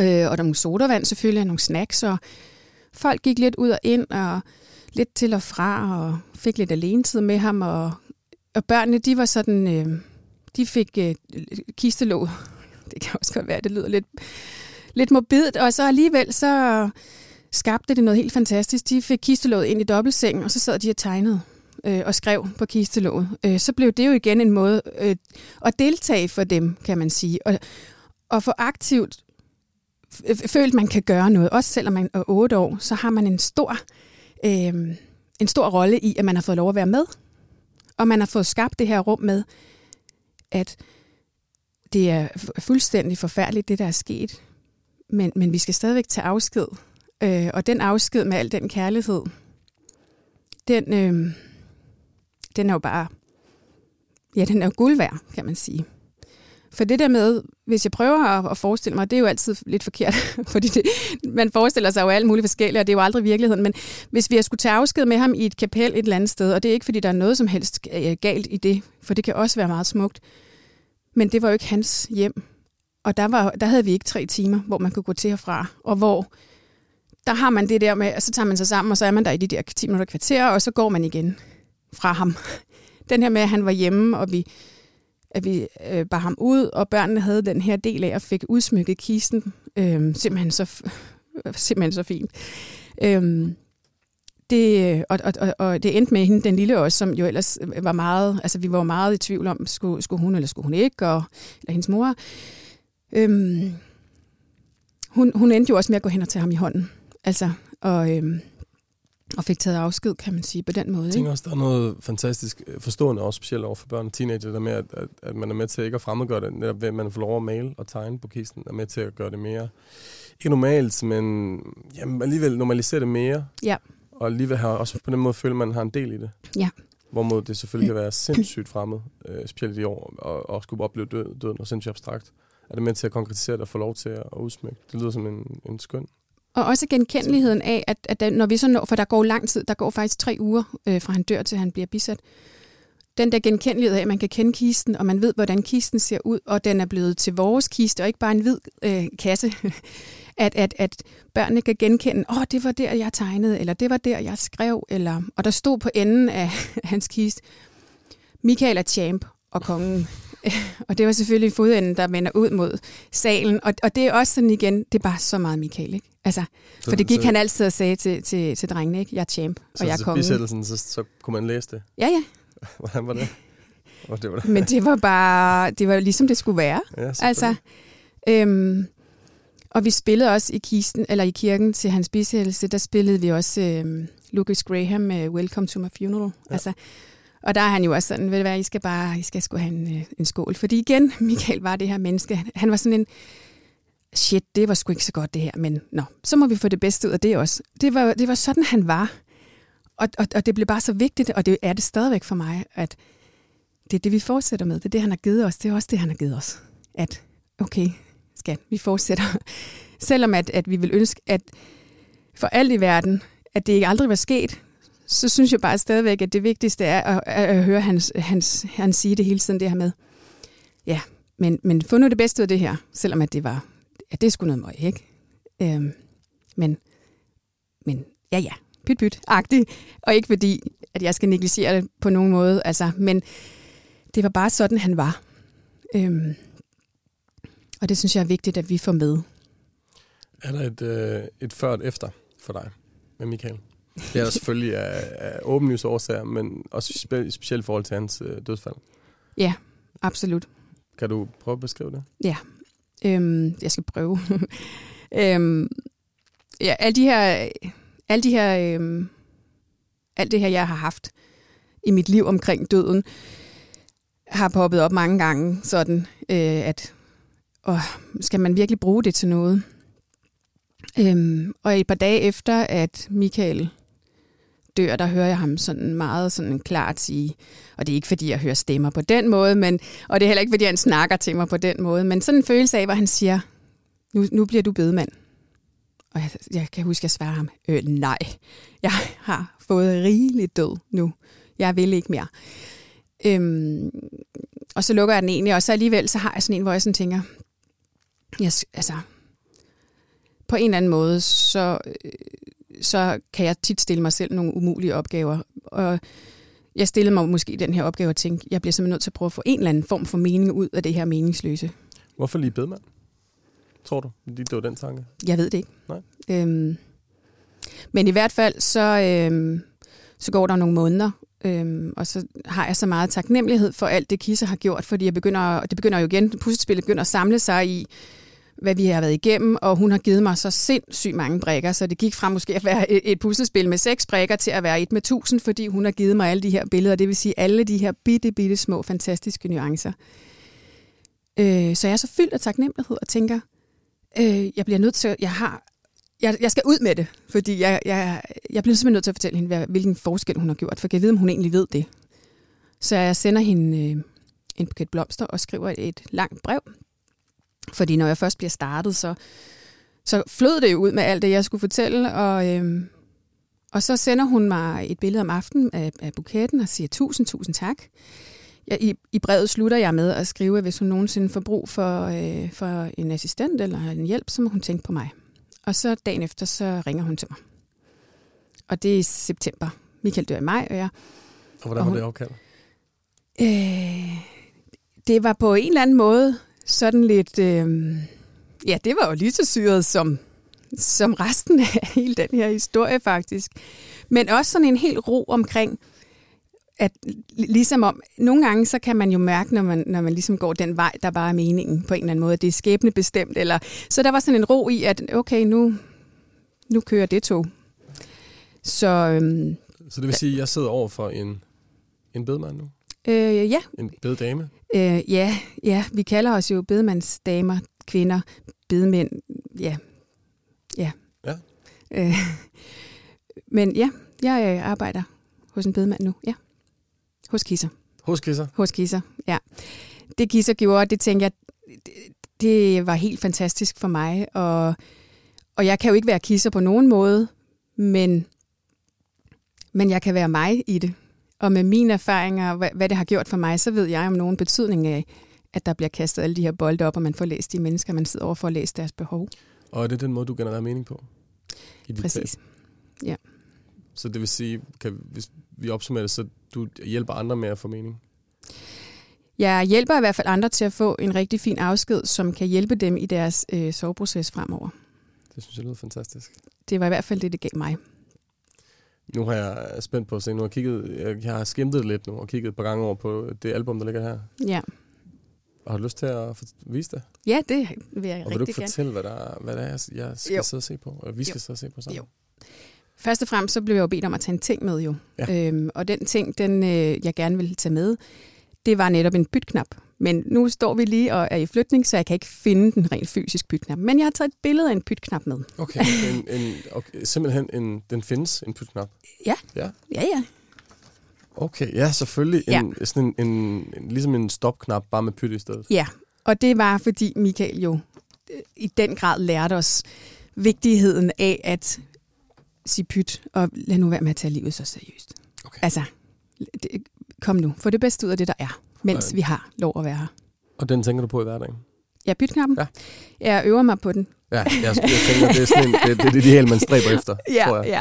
Øh, og der var nogle sodavand selvfølgelig, og nogle snacks. Og folk gik lidt ud og ind, og lidt til og fra, og fik lidt alenetid med ham. Og, og børnene, de var sådan... Øh, de fik øh, kistelåg. Det kan også godt være, det lyder lidt, lidt morbidt. Og så alligevel, så skabte det noget helt fantastisk. De fik kistelåget ind i dobbeltsengen, og så sad de og tegnede øh, og skrev på kistelåget. Øh, så blev det jo igen en måde øh, at deltage for dem, kan man sige. Og, og få aktivt øh, følt, man kan gøre noget. Også selvom man er otte år, så har man en stor, øh, en stor rolle i, at man har fået lov at være med. Og man har fået skabt det her rum med, at det er fuldstændig forfærdeligt, det der er sket. Men, men vi skal stadigvæk tage afsked. Øh, og den afsked med al den kærlighed, den, øh, den er jo bare, ja, den er jo guld værd, kan man sige. For det der med, hvis jeg prøver at, at forestille mig, det er jo altid lidt forkert, <laughs> fordi det, man forestiller sig jo alt muligt forskelligt, og det er jo aldrig virkeligheden, men hvis vi skulle tage afsked med ham i et kapel et eller andet sted, og det er ikke, fordi der er noget som helst øh, galt i det, for det kan også være meget smukt, men det var jo ikke hans hjem. Og der, var, der havde vi ikke tre timer, hvor man kunne gå til og fra, og hvor der har man det der med, at så tager man sig sammen, og så er man der i de der 10 minutter kvarter, og så går man igen fra ham. <laughs> Den her med, at han var hjemme, og vi, at vi øh, bar ham ud, og børnene havde den her del af, og fik udsmykket kisten. Øh, simpelthen, så, <laughs> simpelthen så fint. Øh, det, og, og, og, det endte med hende, den lille også, som jo ellers var meget, altså vi var meget i tvivl om, skulle, skulle hun eller skulle hun ikke, og, eller hendes mor. Øhm, hun, hun endte jo også med at gå hen og tage ham i hånden. Altså, og, øhm, og fik taget afsked, kan man sige, på den måde. Jeg Ikke? tænker også, der er noget fantastisk øh, forstående, også specielt over for børn og teenager, der med, at, at, at man er med til ikke at fremmedgøre det, netop ved, at man får lov at male og tegne på kisten, er med til at gøre det mere, ikke normalt, men jamen, alligevel normalisere det mere. Ja. Og alligevel har også på den måde føle, at man har en del i det. Ja. Hvorimod det selvfølgelig kan være sindssygt fremmed, øh, specielt i år, og, og skulle opleve død, døden og sindssygt abstrakt. Er det med til at konkretisere det og få lov til at udsmykke? Det lyder som en, en skøn. Og også genkendeligheden af, at, at når vi så når, for der går lang tid, der går faktisk tre uger, øh, fra han dør til han bliver bisat. Den der genkendelighed af, at man kan kende kisten, og man ved, hvordan kisten ser ud, og den er blevet til vores kiste, og ikke bare en hvid øh, kasse. <laughs> at, at, at børnene kan genkende, åh, oh, det var der, jeg tegnede, eller det var der, jeg skrev, eller, og der stod på enden af <laughs> hans kiste, Michael er champ og kongen. <laughs> og det var selvfølgelig fodenden, der vender ud mod salen. Og, og det er også sådan igen, det er bare så meget Michael, ikke? Altså, Så, for det gik så, han altid og sagde til, til, til drengene, ikke? Jeg er champ, og så, jeg er så kongen. bisættelsen, så, så kunne man læse det. Ja, ja. <laughs> Hvordan var det? Og det var det. Men det var bare, det var ligesom det skulle være. Ja, Altså, øhm, og vi spillede også i kisten, eller i kirken til hans bisættelse, der spillede vi også øhm, Lucas Graham med Welcome to my funeral. Ja. Altså, og der er han jo også sådan, ved du hvad, I skal bare, I skal sgu have en, øh, en skål. Fordi igen, <laughs> Michael var det her menneske. Han var sådan en, shit, det var sgu ikke så godt det her, men nå, så må vi få det bedste ud af det også. Det var, det var sådan, han var. Og, og, og det blev bare så vigtigt, og det er det stadigvæk for mig, at det er det, vi fortsætter med. Det er det, han har givet os. Det er også det, han har givet os. At, okay, skal, vi fortsætter. <laughs> Selvom at, at vi vil ønske, at for alt i verden, at det ikke aldrig var sket, så synes jeg bare stadigvæk, at det vigtigste er at, at, at høre hans, hans, han sige det hele tiden, det her med, ja, men, men få nu det bedste ud af det her, selvom at det var, at det skulle noget møg, ikke? Øhm, men, men ja, ja, pyt pyt, agtig og ikke fordi, at jeg skal negligere det på nogen måde, altså, men det var bare sådan, han var. Øhm, og det synes jeg er vigtigt, at vi får med. Er der et, øh, et før og et efter for dig med Michael? Det er der selvfølgelig af, af åbenlyse årsager, men også spe, specielt i forhold til hans øh, dødsfald. Ja, absolut. Kan du prøve at beskrive det? Ja, øhm, jeg skal prøve. <laughs> øhm, ja, alle de her, alle de her, øhm, alt det her, jeg har haft i mit liv omkring døden, har poppet op mange gange, sådan øh, at åh, skal man virkelig bruge det til noget? Øhm, og et par dage efter, at Michael dør, der hører jeg ham sådan meget sådan klart sige, og det er ikke fordi, jeg hører stemmer på den måde, men, og det er heller ikke fordi, han snakker til mig på den måde, men sådan en følelse af, hvor han siger, nu, nu bliver du bedemand. Og jeg, jeg kan huske, at jeg svarer ham, øh, nej, jeg har fået rigeligt død nu. Jeg vil ikke mere. Øhm, og så lukker jeg den egentlig, og så alligevel så har jeg sådan en, hvor jeg sådan tænker, yes, altså, på en eller anden måde, så, øh, så kan jeg tit stille mig selv nogle umulige opgaver. Og jeg stillede mig måske den her opgave og tænkte, jeg bliver simpelthen nødt til at prøve at få en eller anden form for mening ud af det her meningsløse. Hvorfor lige bedemand? Tror du, det var den tanke? Jeg ved det ikke. Nej. Øhm, men i hvert fald, så, øhm, så går der nogle måneder, øhm, og så har jeg så meget taknemmelighed for alt det, Kisse har gjort, fordi jeg begynder, det begynder jo igen, puslespillet begynder at samle sig i, hvad vi har været igennem, og hun har givet mig så sindssygt mange brækker, så det gik fra måske at være et, puslespil med seks brækker til at være et med tusind, fordi hun har givet mig alle de her billeder, det vil sige alle de her bitte, bitte små, fantastiske nuancer. Øh, så jeg er så fyldt af taknemmelighed og tænker, øh, jeg bliver nødt til, jeg har, jeg, jeg skal ud med det, fordi jeg, jeg, jeg bliver simpelthen nødt til at fortælle hende, hvilken forskel hun har gjort, for jeg ved, om hun egentlig ved det. Så jeg sender hende øh, en buket blomster og skriver et langt brev, fordi når jeg først bliver startet, så, så flød det jo ud med alt det, jeg skulle fortælle, og, øhm, og så sender hun mig et billede om aftenen af, af buketten og siger tusind, tusind tak. Jeg, i, I brevet slutter jeg med at skrive, at hvis hun nogensinde får brug for, øh, for en assistent eller en hjælp, så må hun tænke på mig. Og så dagen efter, så ringer hun til mig. Og det er i september. Michael dør i maj, og jeg... Og hvordan var hun, det afkaldt? Øh, det var på en eller anden måde sådan lidt... Øh, ja, det var jo lige så syret som, som resten af <laughs> hele den her historie faktisk. Men også sådan en helt ro omkring, at ligesom om, nogle gange så kan man jo mærke, når man, når man ligesom går den vej, der bare er meningen på en eller anden måde, det er skæbnebestemt. Eller, så der var sådan en ro i, at okay, nu, nu kører det tog. Så, øhm, så det vil sige, at jeg sidder over for en, en bedemand nu? Øh, ja. En beddame? Øh, ja, ja, vi kalder os jo bedemandsdamer, kvinder, bedemænd, ja. Ja. ja. Øh, men ja, jeg arbejder hos en bedemand nu, ja. Hos Kisser. Hos Kisser? Hos Kisser, ja. Det Kisser gjorde, det tænker jeg, det, det var helt fantastisk for mig, og, og jeg kan jo ikke være Kisser på nogen måde, men, men jeg kan være mig i det. Og med mine erfaringer, hvad, hvad det har gjort for mig, så ved jeg om nogen betydning af, at der bliver kastet alle de her bolde op, og man får læst de mennesker, man sidder over for at læse deres behov. Og er det den måde, du genererer mening på? I Præcis, tab? ja. Så det vil sige, kan, hvis vi opsummerer det, så du hjælper andre med at få mening? Jeg hjælper i hvert fald andre til at få en rigtig fin afsked, som kan hjælpe dem i deres øh, soveproces fremover. Det synes jeg lyder fantastisk. Det var i hvert fald det, det gav mig. Nu har jeg spændt på at se, nu har jeg, kigget, jeg har skimtet lidt nu og kigget et par gange over på det album, der ligger her. Ja. Og har du lyst til at vise det? Ja, det vil jeg og rigtig vil du gerne. fortælle, hvad, der, hvad der er, jeg skal Jo. sidde og se på? Eller vi skal Jo. sidde og se på sammen? Jo. Først og fremmest så blev jeg jo bedt om at tage en ting med jo. Ja. Øhm, og den ting, den øh, jeg gerne ville tage med, det var netop en bytknap. Men nu står vi lige og er i flytning, så jeg kan ikke finde den rent fysisk bytknap. Men jeg har taget et billede af en bytknap med. Okay, en, en, okay simpelthen en, den findes, en putknap? Ja. Ja. Ja, ja. Okay, ja, selvfølgelig. Ja. En, sådan en, en, en, ligesom en stopknap, bare med pyt i stedet. Ja, og det var fordi Michael jo øh, i den grad lærte os vigtigheden af at sige pyt, og lad nu være med at tage livet så seriøst. Okay. Altså, det, kom nu, få det bedste ud af det, der er, mens Ja. vi har lov at være her. Og den tænker du på i hverdagen? Ja, pytknappen. Ja. Jeg øver mig på den. Ja, jeg, jeg tænker, det er sådan en, det, det, det ideal, man stræber efter, <laughs> Ja, tror jeg. ja.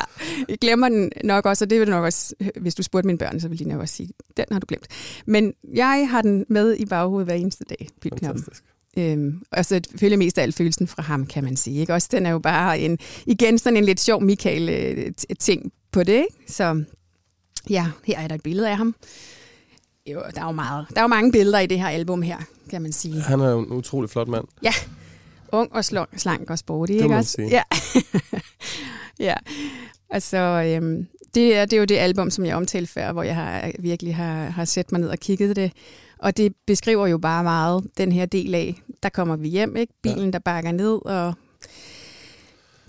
Jeg glemmer den nok også, og det vil du nok også, hvis du spurgte mine børn, så ville de nok også sige, den har du glemt. Men jeg har den med i baghovedet hver eneste dag, pytknappen. Fantastisk. Øhm, og så selvfølgelig mest af alt følelsen fra ham, kan man sige. Ikke? Også den er jo bare en, igen sådan en lidt sjov Michael-ting på det. Ikke? Så ja, her er der et billede af ham. Jo, der er jo meget. Der er jo mange billeder i det her album her, kan man sige. Han er jo en utrolig flot mand. Ung og slong, slank og sporty, Det ikke også? sige. Ja. <laughs> ja. Altså, øhm, det, er, det er jo det album, som jeg omtalte før, hvor jeg har, virkelig har, har sat mig ned og kigget det. Og det beskriver jo bare meget den her del af, der kommer vi hjem, ikke? Bilen, der bakker ned, og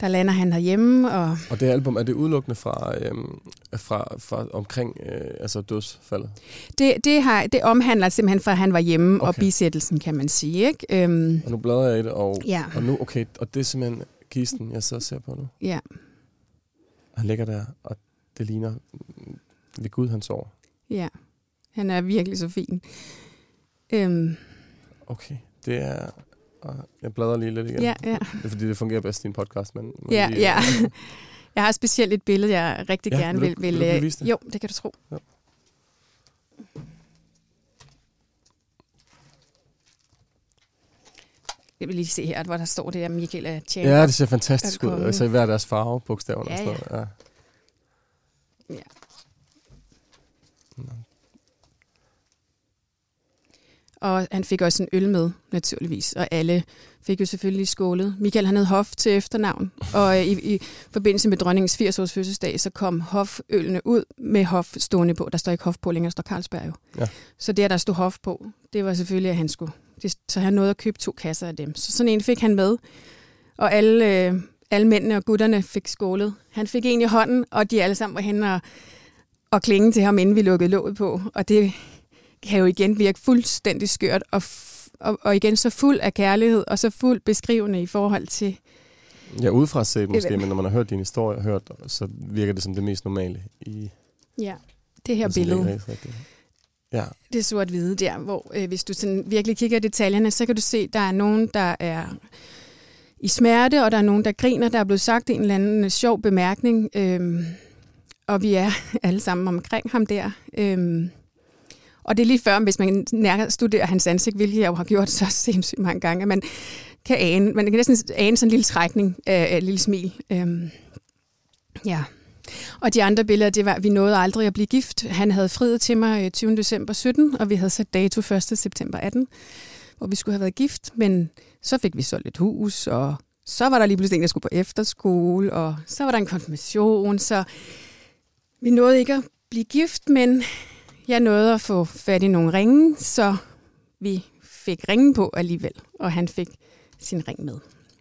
der lander han herhjemme, og Og det album, er det udelukkende fra, øhm, fra, fra omkring øh, altså dødsfaldet? det, det, har, det omhandler simpelthen fra, at han var hjemme, okay. og bisættelsen, kan man sige, ikke? Øhm, Og nu bladrer jeg i det, og, ja, og nu, okay, og det er simpelthen kisten, jeg så ser på nu. ja, Han ligger der, og det ligner ved Gud, han sover. ja. Han er virkelig så fin. Øhm, Okay, det er... og Jeg bladrer lige lidt igen. ja, ja. Det er fordi, det fungerer bedst i en podcast, men... men Ja, lige, ja. <laughs> Jeg har specielt et billede, jeg rigtig Ja, gerne vil vil... du- vil, vil lige øh, det? Jo, det kan du tro. Ja. Jeg vil lige se her, hvor der står det, at Michael er tjener. Ja, det ser fantastisk ud. Altså i hver deres farve, bogstaverne Ja, og sådan noget. Ja. Og han fik også en øl med, naturligvis. Og alle fik jo selvfølgelig skålet. Michael han hed Hof til efternavn. Og øh, i, i forbindelse med dronningens 80-års fødselsdag, så kom Hof-ølene ud med Hof stående på. Der står ikke Hof på længere, der står Carlsberg jo. Ja. Så det, der stod Hof på, det var selvfølgelig, at han skulle... Det, så han nåede at købe to kasser af dem. Så sådan en fik han med. Og alle, øh, alle mændene og gutterne fik skålet. Han fik en i hånden, og de alle sammen var henne og, og klinge til ham, inden vi lukkede låget på. Og det kan jo igen virke fuldstændig skørt, og, og, og igen så fuld af kærlighed, og så fuld beskrivende i forhold til... Ja, udefra set måske, men når man har hørt din historie hørt, så virker det som det mest normale i Ja, det her en billede. Ja, det er sort-hvide der, hvor øh, hvis du sådan virkelig kigger i detaljerne, så kan du se, der er nogen, der er i smerte, og der er nogen, der griner. Der er blevet sagt en eller anden øh, sjov bemærkning, øhm, og vi er <laughs> alle sammen omkring ham der. Øhm, og det er lige før, hvis man nær studerer hans ansigt, hvilket jeg jo har gjort så <laughs> sindssygt mange gange, at man kan ane, man kan næsten ane sådan en lille trækning af, af et lille smil. Øhm, ja. Og de andre billeder, det var, at vi nåede aldrig at blive gift. Han havde friet til mig øh, 20. december 17, og vi havde sat dato 1. september 18, hvor vi skulle have været gift. Men så fik vi solgt et hus, og så var der lige pludselig en, der skulle på efterskole, og så var der en konfirmation, så vi nåede ikke at blive gift, men jeg nåede at få fat i nogle ringe, så vi fik ringen på alligevel, og han fik sin ring med.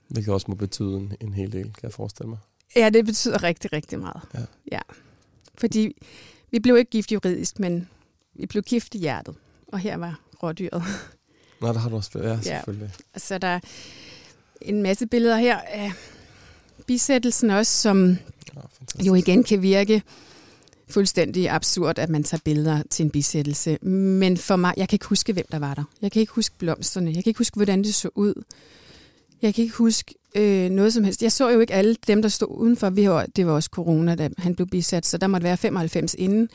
hvilket også må betyde en, en hel del, kan jeg forestille mig. Ja, det betyder rigtig, rigtig meget. Ja. ja. Fordi vi blev ikke gift juridisk, men vi blev gift i hjertet. Og her var rådyret. Nå, der har du også Ja, selvfølgelig. Og så er der en masse billeder her af bisættelsen også, som Ja, fantastisk. jo igen kan virke fuldstændig absurd, at man tager billeder til en bisættelse. Men for mig, jeg kan ikke huske, hvem der var der. Jeg kan ikke huske blomsterne. Jeg kan ikke huske, hvordan det så ud. Jeg kan ikke huske øh, noget som helst. Jeg så jo ikke alle dem, der stod udenfor. Vi var, det var også corona, da han blev bisat, så der måtte være 95 inden.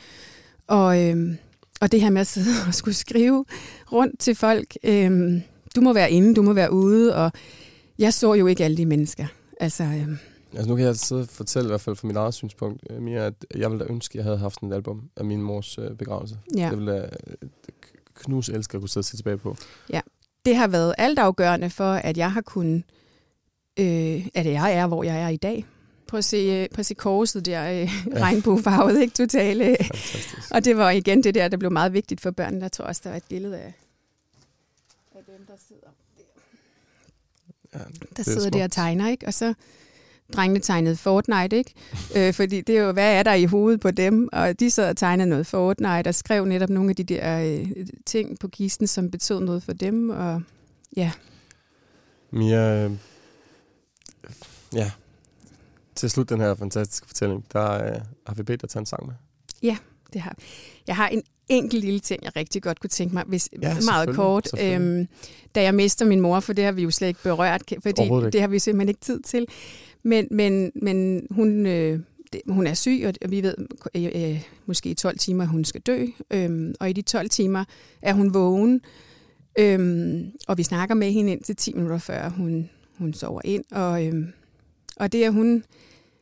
Og, øh, og det her med at sidde <laughs> og skulle skrive rundt til folk. Øh, du må være inde, du må være ude. Og jeg så jo ikke alle de mennesker. Altså, øh, Altså nu kan jeg sidde og fortælle, i hvert fald fra mit eget synspunkt, øh, Mia, at jeg ville da ønske, at jeg havde haft et album af min mors øh, begravelse. ja. Det ville jeg øh, knus elske at kunne sidde og se tilbage på. det har været altafgørende for, at jeg har kunnet, øh, at jeg er, hvor jeg er i dag. Prøv at se, prøv at se korset der, øh, Ja. regnbuefarvet, ikke totalt. Øh. Og det var igen det der, der blev meget vigtigt for børnene. Der tror jeg også, der var et billede af, af dem, der sidder, Ja, der er sidder der og tegner. Ikke? Og så drengene tegnede Fortnite, ikke? øh, fordi det er jo, hvad er der i hovedet på dem? Og de sad og tegnede noget Fortnite og skrev netop nogle af de der øh, ting på kisten, som betød noget for dem. Og Mia, øh, ja, til slut den her fantastiske fortælling, der øh, har vi bedt dig tage en sang med. Det har. Jeg har en enkelt lille ting, jeg rigtig godt kunne tænke mig, hvis Ja, meget kort. Øhm, da jeg mister min mor, for det har vi jo slet ikke berørt, fordi ikke. det har vi simpelthen ikke tid til. Men, men, men hun, øh, det, hun er syg, og vi ved øh, øh, måske i 12 timer, at hun skal dø. Øhm, og i de 12 timer er hun vågen, øhm, og vi snakker med hende indtil 10 minutter før hun, hun sover ind. Og, øhm, og det, at hun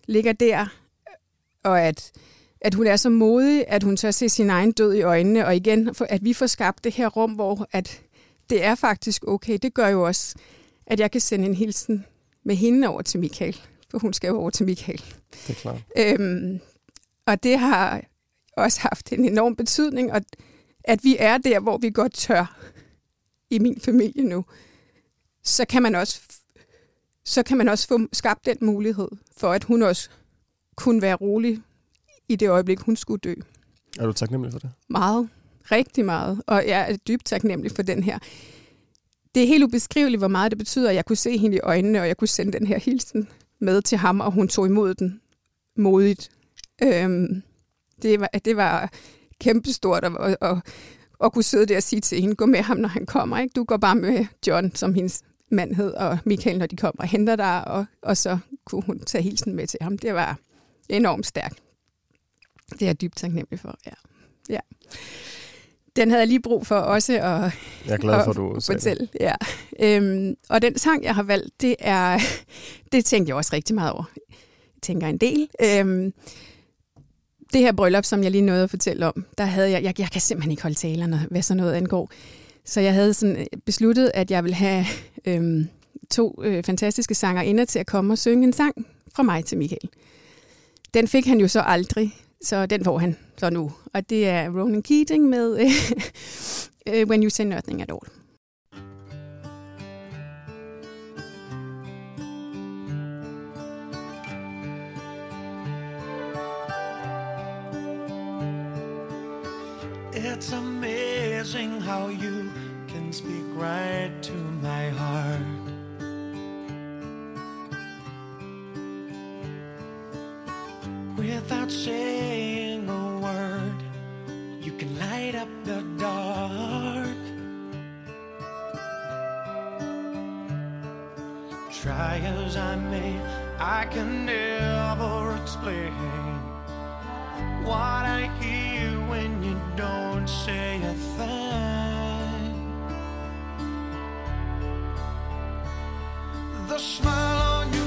ligger der, og at at hun er så modig, at hun så ser sin egen død i øjnene, og igen, at vi får skabt det her rum, hvor at det er faktisk okay. Det gør jo også, at jeg kan sende en hilsen med hende over til Michael, for hun skal jo over til Michael. Det er klart. Øhm, og det har også haft en enorm betydning, og at vi er der, hvor vi godt tør i min familie nu, så kan man også, så kan man også få skabt den mulighed for, at hun også kunne være rolig i det øjeblik, hun skulle dø. Er du taknemmelig for det? Meget. Rigtig meget. Og jeg er dybt taknemmelig for den her. Det er helt ubeskriveligt, hvor meget det betyder, at jeg kunne se hende i øjnene, og jeg kunne sende den her hilsen med til ham, og hun tog imod den modigt. Øhm, det, var, det var kæmpestort at, at, at, at kunne sidde der og sige til hende, gå med ham, når han kommer. Ikke? Du går bare med John, som hendes mand hed, og Michael, når de kommer og henter dig, og, og så kunne hun tage hilsen med til ham. Det var enormt stærkt. Det er jeg dybt taknemmelig for, ja. ja. Den havde jeg lige brug for også at Jeg er glad for, at du det. fortælle. Ja. Øhm, og den sang, jeg har valgt, det er, <laughs> det tænkte jeg også rigtig meget over. Jeg tænker en del. Øhm, det her bryllup, som jeg lige nåede at fortælle om, der havde jeg, jeg, jeg kan simpelthen ikke holde talerne, hvad sådan noget angår. Så jeg havde sådan besluttet, at jeg ville have øhm, to øh, fantastiske sanger inder til at komme og synge en sang fra mig til Michael. Den fik han jo så aldrig, så den får han så nu. Og det er Ronan Keating med <laughs> øh, When You Say Nothing At All. It's amazing how you can speak right to my heart. Without saying a word, you can light up the dark. Try as I may, I can never explain what I hear when you don't say a thing. The smile on your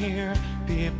I can hear